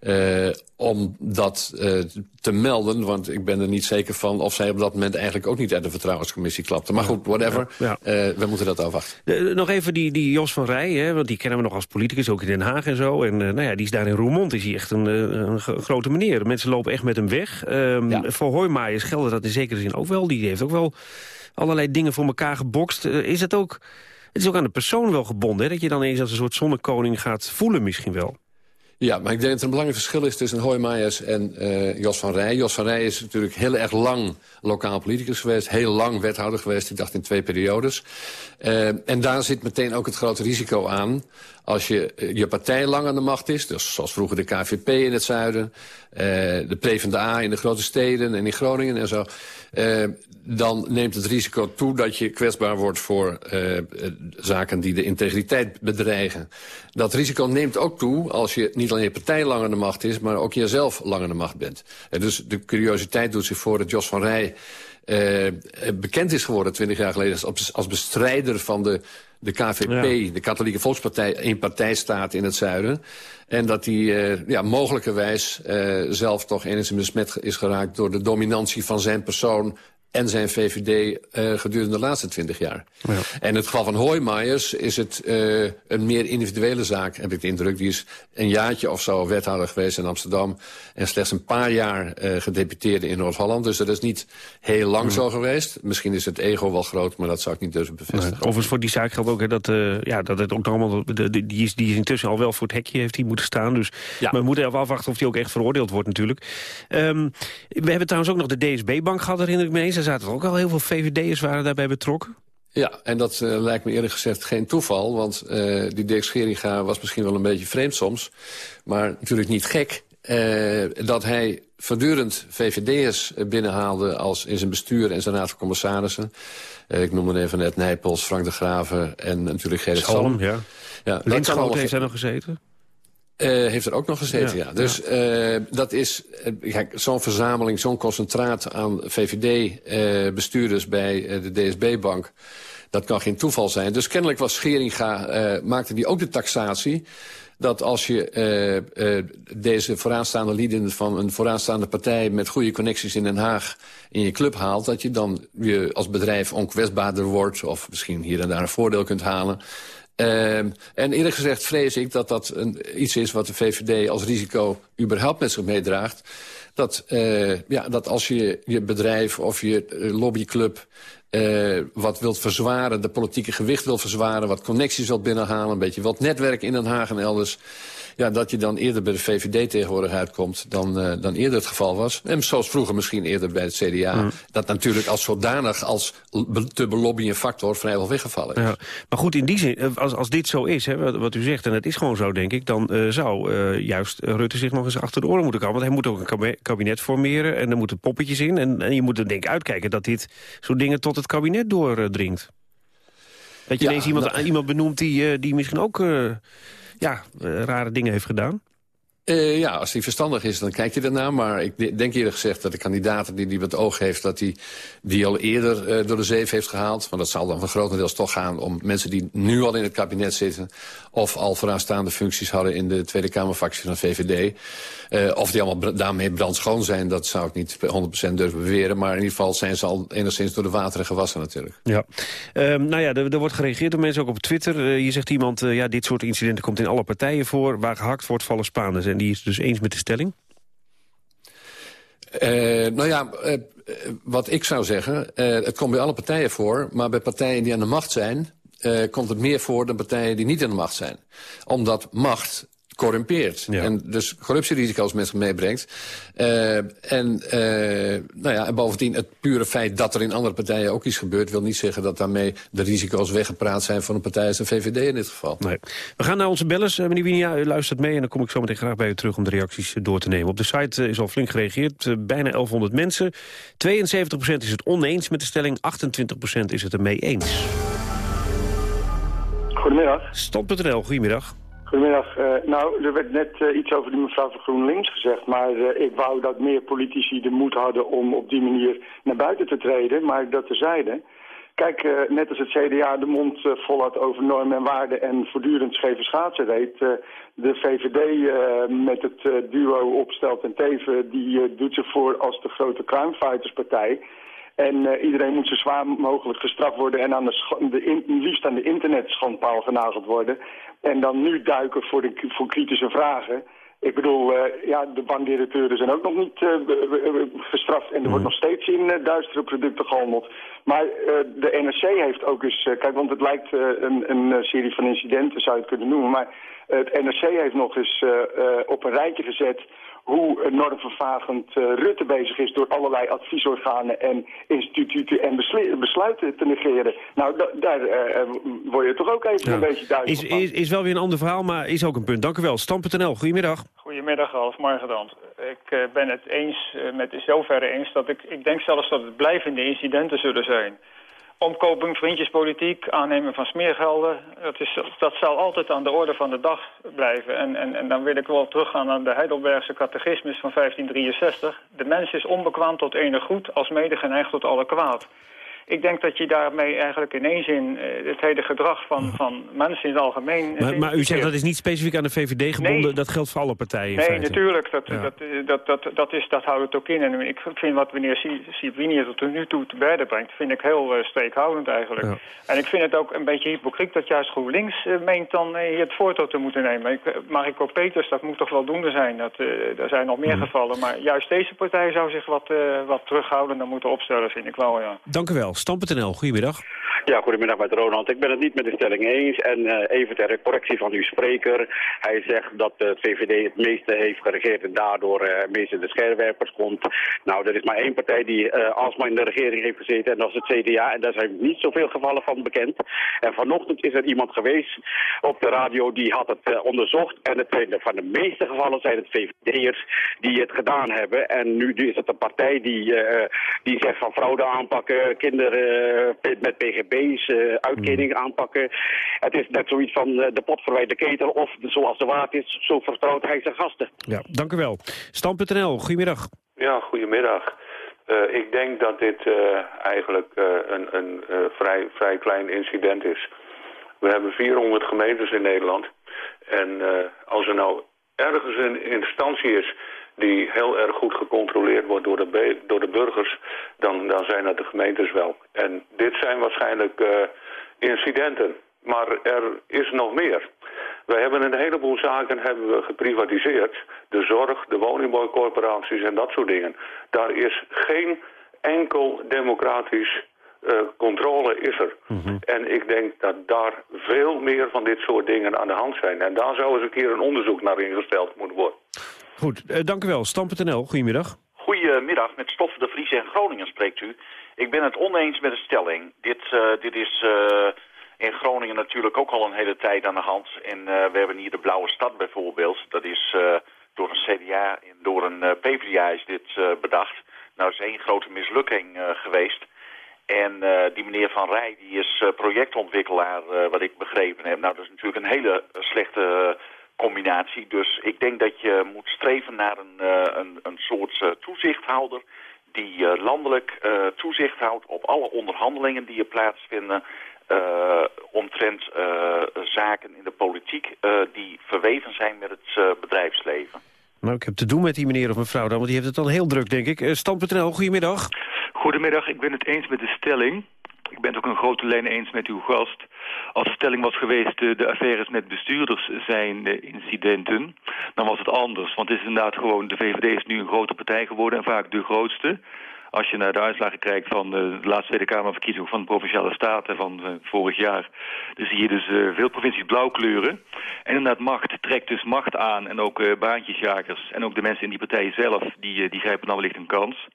[SPEAKER 31] Uh, om dat uh, te melden, want ik ben er niet zeker van... of zij op dat moment eigenlijk ook niet uit de vertrouwenscommissie klapte. Maar goed, whatever. Ja, ja. we moeten dat afwachten.
[SPEAKER 19] nog even die, die Jos van Rij, hè, want die kennen we nog als politicus... ook in Den Haag en zo. En nou ja, die is daar in Roermond, is hij echt een, een grote meneer. Mensen lopen echt met hem weg... Um, ja. Voor Hoijmaijers geldt dat in zekere zin ook wel. Die heeft ook wel allerlei dingen voor elkaar gebokst. Uh, is het ook... Het is ook aan de persoon wel gebonden, hè? dat je dan eens als een soort zonnekoning gaat voelen misschien wel.
[SPEAKER 31] Ja, maar ik denk dat er een belangrijk verschil is tussen Hoijmaijers en uh, Jos van Rij. Jos van Rij is natuurlijk heel erg lang lokaal politicus geweest. Heel lang wethouder geweest, ik dacht in twee periodes. Uh, en daar zit meteen ook het grote risico aan. Als je, je partij lang aan de macht is, dus zoals vroeger de KVP in het zuiden... Uh, de PvdA in de grote steden en in Groningen en zo... Uh, dan neemt het risico toe dat je kwetsbaar wordt voor uh, zaken die de integriteit bedreigen. Dat risico neemt ook toe als je niet alleen je partij lang aan de macht is... maar ook jezelf lang aan de macht bent. En dus de curiositeit doet zich voor dat Jos van Rij... Bekend is geworden twintig jaar geleden als bestrijder van de, de KVP, ja. de Katholieke Volkspartij, een partijstaat in het zuiden. En dat hij uh, ja, mogelijkerwijs uh, zelf toch enigszins besmet is geraakt door de dominantie van zijn persoon en zijn VVD uh, gedurende de laatste twintig jaar. Ja. En in het geval van Hoijmaiers is het uh, een meer individuele zaak, heb ik de indruk. Die is een jaartje of zo wethouder geweest in Amsterdam... en slechts een paar jaar uh, gedeputeerde in Noord-Holland. Dus dat is niet heel lang mm. zo geweest. Misschien is het ego wel groot, maar dat zou ik niet durven bevestigen. Nee.
[SPEAKER 19] Overigens voor die zaak geldt ook hè, dat, ja, dat het ook allemaal... De, de, die, is, die is intussen al wel voor het hekje heeft die moeten staan. Dus ja. we moeten even afwachten of die ook echt veroordeeld wordt natuurlijk. Um, we hebben trouwens ook nog de DSB-bank gehad, herinner ik me eens. Er zaten ook al heel veel VVD'ers waren daarbij betrokken.
[SPEAKER 31] Ja, en dat uh, lijkt me eerlijk gezegd geen toeval. Want uh, die Dirk Scheringa was misschien wel een beetje vreemd soms. Maar natuurlijk niet gek uh, dat hij voortdurend VVD'ers binnenhaalde als in zijn bestuur en zijn raad van commissarissen. Uh, ik noemde even net Nijpels, Frank de Graven en natuurlijk Gerrit Salm.
[SPEAKER 19] Salm, ja.
[SPEAKER 31] ja
[SPEAKER 19] heeft hij nog gezeten?
[SPEAKER 31] Uh, heeft er ook nog gezeten, ja. ja. Dus ja. Uh, dat is uh, zo'n verzameling, zo'n concentraat aan VVD-bestuurders bij de DSB-bank. Dat kan geen toeval zijn. Dus kennelijk was Scheringa, maakte die ook de taxatie dat als je deze vooraanstaande lieden van een vooraanstaande partij... met goede connecties in Den Haag in je club haalt... dat je dan je als bedrijf onkwetsbaarder wordt... of misschien hier en daar een voordeel kunt halen. Uh, en eerlijk gezegd vrees ik dat dat een, iets is wat de VVD als risico überhaupt met zich meedraagt. Dat, uh, ja, dat als je je bedrijf of je lobbyclub uh, wat wilt verzwaren, de politieke gewicht wilt verzwaren... wat connecties wilt binnenhalen, een beetje wat netwerk in Den Haag en elders... Ja, dat je dan eerder bij de VVD tegenwoordig uitkomt dan, uh, dan eerder het geval was. En zoals vroeger misschien eerder bij het CDA. Mm. Dat natuurlijk als zodanig als te belobbying factor vrijwel weggevallen is.
[SPEAKER 19] Ja. Maar goed, in die zin, als, als dit zo is, hè, wat, wat u zegt... en het is gewoon zo, denk ik... dan uh, zou uh, juist Rutte zich nog eens achter de oren moeten komen. Want hij moet ook een kabinet formeren en er moeten poppetjes in. En, en je moet er denk ik uitkijken dat dit soort dingen tot het kabinet doordringt. Dat je ja, ineens iemand, nou, iemand benoemt die, die misschien ook ja, rare dingen heeft gedaan?
[SPEAKER 31] Uh, ja, als hij verstandig is, dan kijk je ernaar. Maar ik denk eerder gezegd dat de kandidaten die hij wat oog heeft... dat hij die al eerder uh, door de zeef heeft gehaald. Want dat zal dan van grotendeels toch gaan om mensen die nu al in het kabinet zitten... of al vooraanstaande functies hadden in de Tweede Kamerfractie van VVD. Uh, of die allemaal daarmee brandschoon zijn, dat zou ik niet 100% durven beweren. Maar in ieder geval zijn ze al enigszins door de wateren gewassen natuurlijk.
[SPEAKER 19] Ja, um, nou ja, er, wordt gereageerd door mensen ook op Twitter. je zegt iemand, ja, dit soort incidenten komt in alle partijen voor. Waar gehakt wordt, vallen Spaanders. En die is dus eens met de stelling?
[SPEAKER 31] Uh, nou ja, uh, wat ik zou zeggen, het komt bij alle partijen voor... maar bij partijen die aan de macht zijn... komt het meer voor dan partijen die niet aan de macht zijn. Omdat macht corrumpeert. Ja. En dus corruptierisico's met zich meebrengt. Uh, en, uh, nou ja, en bovendien het pure feit dat er in andere partijen ook iets gebeurt... wil niet zeggen dat daarmee de risico's weggepraat zijn... van een partij als de VVD in dit geval.
[SPEAKER 19] Nee. We gaan naar onze bellers. Uh, meneer Winia, u luistert mee en dan kom ik zo meteen graag bij u terug... om de reacties door te nemen. Op de site is al flink gereageerd. bijna 1100 mensen. 72% is het oneens met de stelling. 28% is het ermee eens.
[SPEAKER 32] Goedemiddag.
[SPEAKER 19] Stand.nl, goedemiddag.
[SPEAKER 32] Goedemiddag. Uh, nou, er werd net uh, iets over die mevrouw van GroenLinks gezegd, maar uh, ik wou dat meer politici de moed hadden om op die manier naar buiten te treden, maar dat terzijde. Kijk, net als het CDA de mond vol had over normen en waarden en voortdurend scheve schaatsen reed, de VVD met het duo Opstelt en Teven, die doet zich voor als de grote crime-fighterspartij. En uh, iedereen moet zo zwaar mogelijk gestraft worden en aan de, de in, liefst aan de internetschandpaal genageld worden. En dan nu duiken voor, de, voor kritische vragen. Ik bedoel, uh, ja, de bankdirecteuren zijn ook nog niet uh, gestraft en er wordt nog steeds in uh, duistere producten gehandeld. Maar de NRC heeft ook eens, kijk, want het lijkt een, een, serie van incidenten, zou je het kunnen noemen, maar het NRC heeft nog eens op een rijtje gezet hoe normvervagend uh, Rutte bezig is door allerlei adviesorganen en instituten en besluiten te negeren. Nou, daar uh, word je toch ook even een beetje duidelijk
[SPEAKER 19] is, is, is wel weer een ander verhaal, maar is ook een punt. Dank u wel. Stam.nl, goedemiddag.
[SPEAKER 33] Goedemiddag, Ralf Margedant. Ik ben het eens, met zoverre eens, dat ik, ik denk zelfs dat het blijvende incidenten zullen zijn omkoping, vriendjespolitiek, aannemen van smeergelden. Dat, is, dat zal altijd aan de orde van de dag blijven. En, en, en dan wil ik wel teruggaan naar de Heidelbergse catechismus van 1563. De mens is onbekwaam tot enig goed, als mede geneigd tot alle kwaad ik denk dat je daarmee eigenlijk in één zin uh, het hele gedrag van, van mensen in het algemeen...
[SPEAKER 19] Maar, maar, u zegt dat is niet specifiek aan de VVD gebonden, nee. dat geldt voor alle partijen
[SPEAKER 33] Nee, natuurlijk, dat, ja. dat, dat, dat, dat, is, dat houdt het ook in. En ik vind wat meneer Sivini tot nu toe te berden brengt, vind ik heel uh, steekhoudend eigenlijk. Ja. En ik vind het ook een beetje hypocriet dat juist GroenLinks uh, meent dan hier het voortouw te moeten nemen. Ik, Mariko Peters, dat moet toch wel doende zijn. Dat, er zijn nog meer mm. gevallen, maar juist deze partij zou zich wat, wat terughoudender moeten opstellen, vind ik wel, ja.
[SPEAKER 19] Dank u wel. Stam.nl, goedemiddag.
[SPEAKER 34] Ja, goedemiddag met Ronald. Ik ben het niet met de stelling eens. En eh, even ter correctie van uw spreker. Hij zegt dat de VVD het meeste heeft geregeerd en daardoor uh, meeste de scherwerpers komt. Nou, er is maar één partij die uh, alsmaar in de regering heeft gezeten en dat is het CDA. En daar zijn niet zoveel gevallen van bekend. En vanochtend is er iemand geweest op de radio die had het onderzocht. En het zijn, van de meeste gevallen zijn het VVD'ers die het gedaan hebben. En nu is het een partij die, die zegt van fraude aanpakken, kinderen met PGB's, uh, uitkeringen aanpakken. Het is net zoiets van uh, de pot verwijt de ketel of zoals de waard is, zo vertrouwt hij zijn gasten.
[SPEAKER 19] Ja, dank u wel. Stam.nl, goedemiddag.
[SPEAKER 35] Ja, goedemiddag. Uh, ik denk dat dit eigenlijk een, een vrij, vrij klein incident is. We hebben 400 gemeentes in Nederland. En als er nou ergens een instantie is die heel erg goed gecontroleerd wordt door de, door de burgers, dan, dan zijn dat de gemeentes wel. En dit zijn waarschijnlijk uh, incidenten. Maar er is nog meer. Wij hebben een heleboel zaken hebben we geprivatiseerd. De zorg, de woningbouwcorporaties en dat soort dingen. Daar is geen enkel democratisch uh, controle is er.
[SPEAKER 19] Mhm.
[SPEAKER 35] En ik denk dat daar veel meer van dit soort dingen aan de hand zijn. En daar zou eens een keer een onderzoek naar ingesteld moeten worden.
[SPEAKER 19] Goed, uh, dank u wel. Stam.nl, goedemiddag.
[SPEAKER 36] Goedemiddag, met Stoffen de Vries in Groningen spreekt u. Ik ben het oneens met de stelling. Dit, uh, dit is uh, in Groningen natuurlijk ook al een hele tijd aan de hand. En we hebben hier de Blauwe Stad bijvoorbeeld. Dat is door een CDA en door een PvdA is dit bedacht. Nou, is één grote mislukking geweest. En die meneer Van Rij, die is projectontwikkelaar, wat ik begrepen heb. Nou, dat is natuurlijk een hele slechte combinatie. Dus ik denk dat je moet streven naar een, uh, een, een soort uh, toezichthouder die uh, landelijk toezicht houdt op alle onderhandelingen die er plaatsvinden omtrent zaken in de politiek die verweven zijn met het bedrijfsleven.
[SPEAKER 19] Nou, ik heb te doen met die meneer of mevrouw dan, want die heeft het dan heel druk, denk ik. Uh, Stand.nl, goedemiddag.
[SPEAKER 25] Goedemiddag, ik ben het eens met de stelling. Ik ben het ook een grote lijn eens met uw gast. Als de stelling was geweest, de, de affaires met bestuurders zijn uh, incidenten, dan was het anders. Want het is inderdaad gewoon, de VVD is nu een grote partij geworden en vaak de grootste. Als je naar de uitslagen kijkt van de laatste Tweede Kamerverkiezing van de Provinciale Staten van vorig jaar, dan zie je dus veel provincies blauw kleuren. En inderdaad, macht trekt dus macht aan en ook uh, baantjesjagers en ook de mensen in die partijen zelf, die, die grijpen dan wellicht een kans.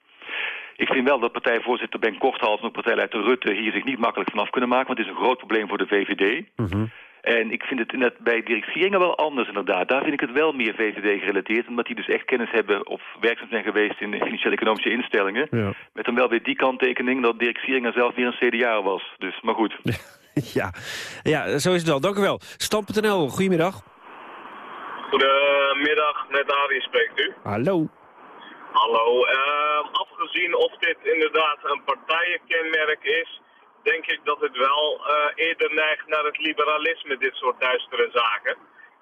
[SPEAKER 25] Ik vind wel dat partijvoorzitter Ben Korthals en ook partijleider Rutte hier zich niet makkelijk vanaf kunnen maken, want het is een groot probleem voor de VVD.
[SPEAKER 19] Mm -hmm.
[SPEAKER 25] En ik vind het net bij directieringen wel anders inderdaad. Daar vind ik het wel meer VVD gerelateerd, omdat die dus echt kennis hebben of werkzaam zijn geweest in financiële economische instellingen.
[SPEAKER 19] Ja.
[SPEAKER 25] Met dan wel weer die kanttekening dat directieringen zelf weer een CDA was. Dus, maar goed.
[SPEAKER 19] ja. ja, zo is het wel. Dank u wel. Stam.nl, goedemiddag.
[SPEAKER 37] Goedemiddag, met Arie spreekt u.
[SPEAKER 19] Hallo.
[SPEAKER 37] Hallo. Uh, afgezien of dit inderdaad een partijenkenmerk is, denk ik dat het wel uh, eerder neigt naar het liberalisme, dit soort duistere zaken.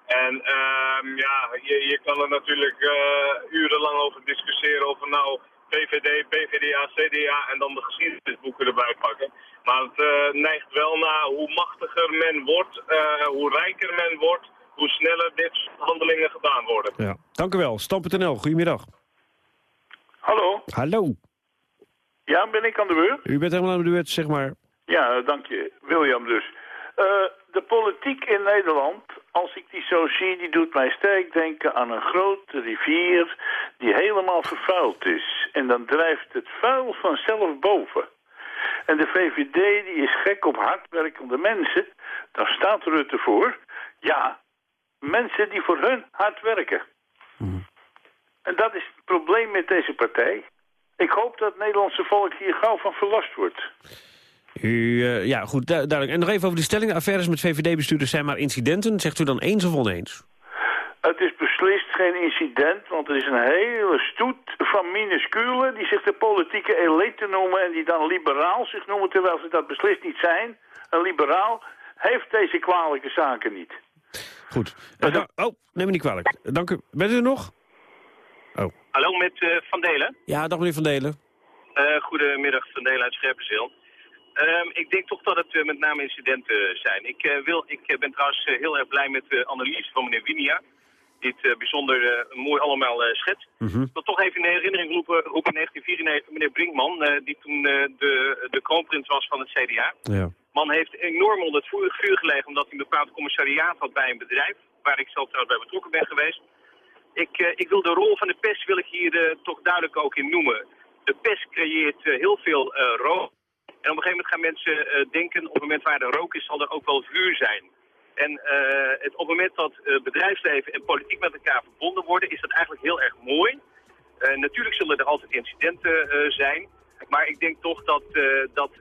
[SPEAKER 37] En uh, ja, je, je, kan er natuurlijk uh, urenlang over discussiëren over nou VVD, PVDA, CDA en dan de geschiedenisboeken erbij pakken. Maar het uh, neigt wel naar hoe machtiger men wordt, hoe rijker men wordt, hoe sneller dit soort handelingen gedaan worden.
[SPEAKER 19] Ja. Dank u wel. Stam.nl, goedemiddag.
[SPEAKER 38] Hallo.
[SPEAKER 19] Hallo.
[SPEAKER 38] Ja, ben ik aan de beurt?
[SPEAKER 19] U bent helemaal aan de beurt, zeg maar.
[SPEAKER 38] Ja, dank je. William dus. Uh, de politiek in Nederland, als ik die zo zie, die doet mij sterk denken aan een grote rivier die helemaal vervuild is. En dan drijft het vuil vanzelf boven. En de VVD die is gek op hardwerkende mensen. Daar staat Rutte voor. Ja, mensen die voor hun hard werken.
[SPEAKER 19] Mm.
[SPEAKER 38] En dat is het probleem met deze partij. Ik hoop dat het Nederlandse volk hier gauw van verlast wordt.
[SPEAKER 19] U, uh, ja, goed, du duidelijk. En nog even over de stelling. Affaires met VVD-bestuurders zijn maar incidenten. Zegt u dan eens of oneens?
[SPEAKER 38] Het is beslist geen incident, want er is een hele stoet van minusculen... die zich de politieke elite noemen en die dan liberaal zich noemen... terwijl ze dat beslist niet zijn. Een liberaal heeft deze kwalijke zaken niet.
[SPEAKER 19] Goed. Uh, oh, neem me niet kwalijk. Dank u. Bent u er nog?
[SPEAKER 39] Hallo, met uh, Van Delen.
[SPEAKER 19] Ja, dag meneer Van Delen.
[SPEAKER 39] Uh, goedemiddag, Van Delen uit Scherpenzeel. Um, ik denk toch dat het uh, met name incidenten zijn. Ik, wil, ik ben trouwens heel erg blij met de analyse van meneer Winia. Die het bijzonder mooi allemaal schetst.
[SPEAKER 19] Mm -hmm.
[SPEAKER 39] Ik wil toch even in de herinnering roepen, roepen in 1994 meneer Brinkman... die toen de, de kroonprins was van het CDA.
[SPEAKER 19] Ja.
[SPEAKER 39] Man heeft enorm onder het vuur vuur gelegen omdat hij een bepaald commissariaat had bij een bedrijf. Waar ik zelf trouwens bij betrokken ben geweest. Ik, eh, ik wil de rol van de pers wil ik hier eh, toch duidelijk ook in noemen. De pers creëert eh, heel veel rook. En op een gegeven moment gaan mensen denken, op het moment waar er rook is, zal er ook wel vuur zijn. En het, op het moment dat bedrijfsleven en politiek met elkaar verbonden worden, is dat eigenlijk heel erg mooi. Natuurlijk zullen er altijd incidenten zijn. Maar ik denk toch dat, dat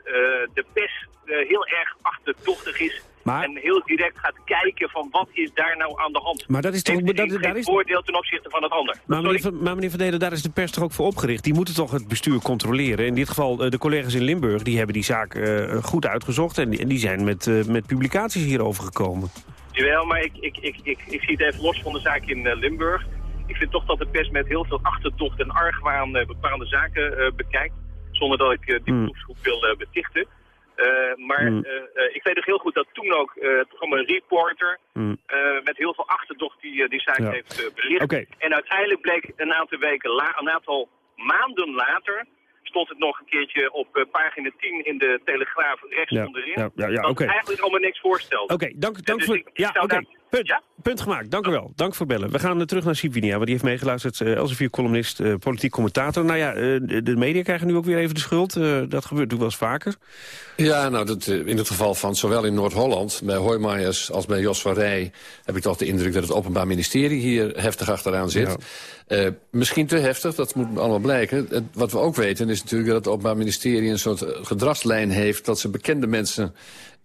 [SPEAKER 39] de pers heel erg achterdochtig is.
[SPEAKER 19] Maar-
[SPEAKER 39] En heel direct gaat kijken van wat is daar nou aan de hand.
[SPEAKER 19] Maar dat is toch- dat- daar is-
[SPEAKER 39] voordeel ten opzichte van het ander.
[SPEAKER 19] Maar meneer, Van, maar meneer Van Delen, daar is de pers toch ook voor opgericht? Die moeten toch het bestuur controleren? In dit geval eh, de collega's in Limburg, die hebben die zaak eh, goed uitgezocht... en die, en die zijn met, eh, met publicaties hierover gekomen.
[SPEAKER 39] Jawel, maar ik, ik, ik, ik, ik zie het even los van de zaak in Limburg. Ik vind toch dat de pers met heel veel achterdocht en argwaan bepaalde zaken bekijkt. Zonder dat ik die
[SPEAKER 19] Hmm.
[SPEAKER 39] beroepsgroep wil eh, betichten. Eh, maar
[SPEAKER 19] Hmm.
[SPEAKER 39] eh, eh, ik weet nog heel goed dat toen ook eh, het programma Reporter... Eh, met heel veel achterdocht die, die zaak
[SPEAKER 19] Ja.
[SPEAKER 39] heeft belicht. En uiteindelijk bleek een aantal weken la een aantal maanden later... stond het nog een keertje op pagina 10 in de Telegraaf rechts
[SPEAKER 19] Ja,
[SPEAKER 39] onderin.
[SPEAKER 19] ja, ja, ja,
[SPEAKER 39] eigenlijk allemaal niks voorstelt.
[SPEAKER 19] Oké, dank, dank
[SPEAKER 39] dus
[SPEAKER 19] voor...
[SPEAKER 39] ik- ik
[SPEAKER 19] ja, oké. Punt, punt gemaakt. Dank u wel. Dank voor bellen. We gaan eh, terug naar Sipinia, want die heeft meegeluisterd. Uh, Elsevier-columnist, eh, politiek commentator. Nou ja, eh, de, media krijgen nu ook weer even de schuld. Eh, dat gebeurt natuurlijk wel eens vaker.
[SPEAKER 31] Ja, nou, dat, eh, in het geval van zowel in Noord-Holland, bij Hoijmaiers als bij Jos van Rij... heb ik toch de indruk dat het Openbaar Ministerie hier heftig achteraan zit. Eh, misschien te heftig, dat moet allemaal blijken. Het- wat we ook weten is natuurlijk dat het Openbaar Ministerie... een soort eh, gedragslijn heeft dat ze bekende mensen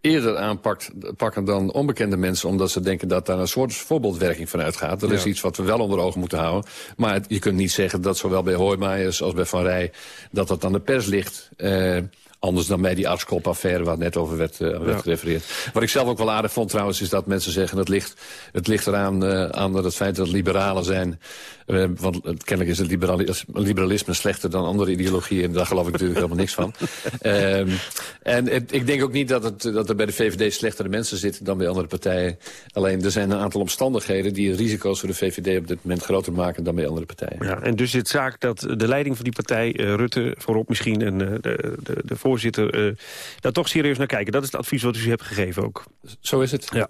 [SPEAKER 31] eerder aanpakt pakken dan onbekende mensen... omdat ze denken dat daar een soort voorbeeldwerking van uitgaat. Dat is iets wat we wel onder ogen moeten houden. Maar het- je kunt niet zeggen dat zowel bij Hoijmaiers als bij Van Rij... dat dat aan de pers ligt... Eh, Anders dan bij die artskop-affaire waar net over werd, eh, werd gerefereerd. Wat ik zelf ook wel aardig vond trouwens, is dat mensen zeggen... het ligt, het ligt eraan uh, aan dat het feit dat liberalen zijn. Uh, want kennelijk is het liberalisme, liberalisme slechter dan andere ideologieën. En daar geloof ik natuurlijk helemaal niks van. Um, en het, ik denk ook niet dat, het, dat er bij de VVD slechtere mensen zitten dan bij andere partijen. Alleen er zijn een aantal omstandigheden... die risico's voor de VVD op dit moment groter maken dan bij andere partijen.
[SPEAKER 19] Ja, en dus het zaak dat de leiding van die partij, uh, Rutte voorop misschien... en de, de, de voorzitter uh, daar toch serieus naar kijken. Dat is het advies wat u hebt gegeven ook.
[SPEAKER 31] Zo is het.
[SPEAKER 19] Ja.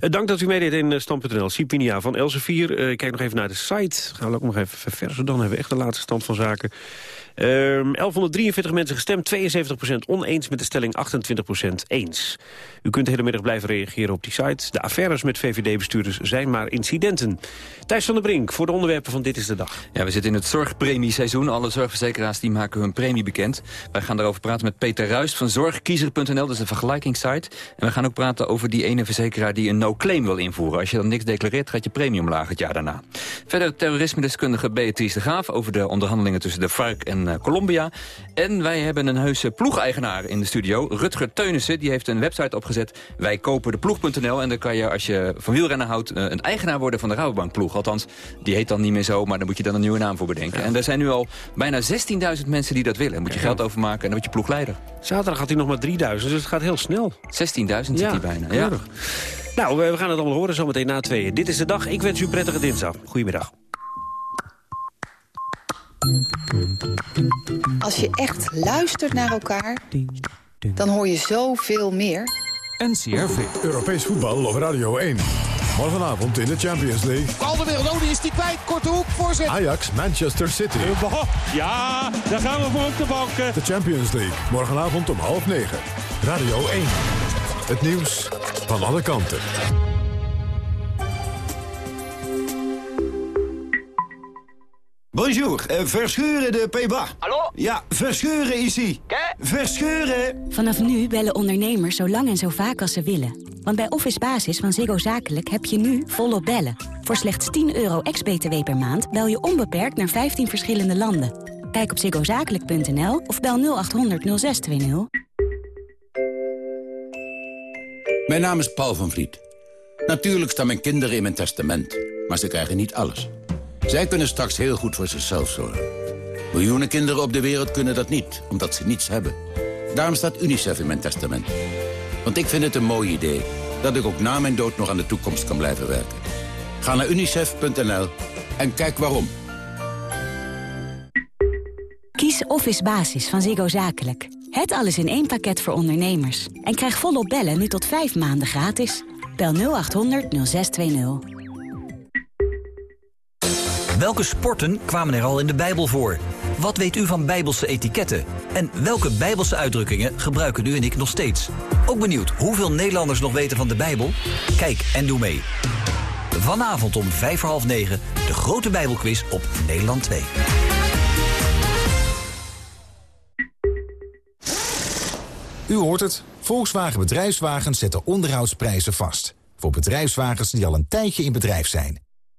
[SPEAKER 19] Uh, dank dat u meedeed in uh, Stand.nl. Sipinia van Elsevier. Kijk nog even naar de site. Gaan we ook nog even verversen. Dan hebben we echt de laatste stand van zaken. Uh, 1143 mensen gestemd, 72% oneens met de stelling, 28% eens. U kunt de hele middag blijven reageren op die site. De affaires met VVD-bestuurders zijn maar incidenten. Thijs van der Brink voor de onderwerpen van Dit is de Dag.
[SPEAKER 40] Ja, we zitten in het zorgpremieseizoen. Alle zorgverzekeraars die maken hun premie bekend. Wij gaan daarover praten met Peter Ruist van zorgkiezer.nl. Dat is een vergelijkingssite. En we gaan ook praten over die ene verzekeraar die een no-claim wil invoeren. Als je dan niks declareert, gaat je premie omlaag het jaar daarna. Verder terrorisme-deskundige Beatrice de Graaf over de onderhandelingen tussen de FARC en uh, Colombia. En wij hebben een heuse ploegeigenaar in de studio. Rutger Teunissen, die heeft een website opgezet. Wij kopen de ploeg.nl. En dan kan je, als je van wielrennen houdt, uh, een eigenaar worden van de Rabobank ploeg. Althans, die heet dan niet meer zo, maar dan moet je dan een nieuwe naam voor bedenken. Ja. En er zijn nu al bijna 16.000 mensen die dat willen. Moet je geld overmaken en dan word je ploegleider.
[SPEAKER 19] Zaterdag had hij nog maar 3.000, dus het gaat heel snel.
[SPEAKER 40] 16.000 ja, zit hij bijna. Ja.
[SPEAKER 19] Nou, we gaan het allemaal horen zometeen na tweeën. Dit is de dag. Ik wens u een prettige dinsdag. Goedemiddag.
[SPEAKER 41] Als je echt luistert naar elkaar, dan hoor je zoveel meer.
[SPEAKER 1] NCRV. Europees voetbal op Radio 1. Morgenavond in de Champions League.
[SPEAKER 42] Al de oh, die is die kwijt. Korte hoek, voorzet.
[SPEAKER 1] Ajax, Manchester City.
[SPEAKER 42] Ja, daar gaan we voor op de banken.
[SPEAKER 1] De Champions League, morgenavond om half negen. Radio 1. Het nieuws van alle kanten.
[SPEAKER 43] Bonjour, uh, verscheuren de Peba.
[SPEAKER 44] Hallo?
[SPEAKER 43] Ja, verscheuren is ie.
[SPEAKER 44] Ké?
[SPEAKER 43] Verscheuren.
[SPEAKER 45] Vanaf nu bellen ondernemers zo lang en zo vaak als ze willen. Want bij Office Basis van Ziggo Zakelijk heb je nu volop bellen. Voor slechts 10 euro ex-BTW per maand bel je onbeperkt naar 15 verschillende landen. Kijk op ziggozakelijk.nl of bel 0800 0620.
[SPEAKER 46] Mijn naam is Paul van Vliet. Natuurlijk staan mijn kinderen in mijn testament, maar ze krijgen niet alles. Zij kunnen straks heel goed voor zichzelf zorgen. Miljoenen kinderen op de wereld kunnen dat niet, omdat ze niets hebben. Daarom staat UNICEF in mijn testament. Want ik vind het een mooi idee dat ik ook na mijn dood nog aan de toekomst kan blijven werken. Ga naar unicef.nl en kijk waarom.
[SPEAKER 45] Kies Office Basis van Ziggo Zakelijk. Het alles in één pakket voor ondernemers. En krijg volop bellen nu tot 5 maanden gratis. Bel 0800 0620.
[SPEAKER 47] Welke sporten kwamen er al in de Bijbel voor? Wat weet u van Bijbelse etiketten? En welke Bijbelse uitdrukkingen gebruiken u en ik nog steeds? Ook benieuwd hoeveel Nederlanders nog weten van de Bijbel? Kijk en doe mee. Vanavond om vijf voor half negen de grote Bijbelquiz op Nederland 2.
[SPEAKER 48] U hoort het. Volkswagen Bedrijfswagens zetten onderhoudsprijzen vast. Voor bedrijfswagens die al een tijdje in bedrijf zijn.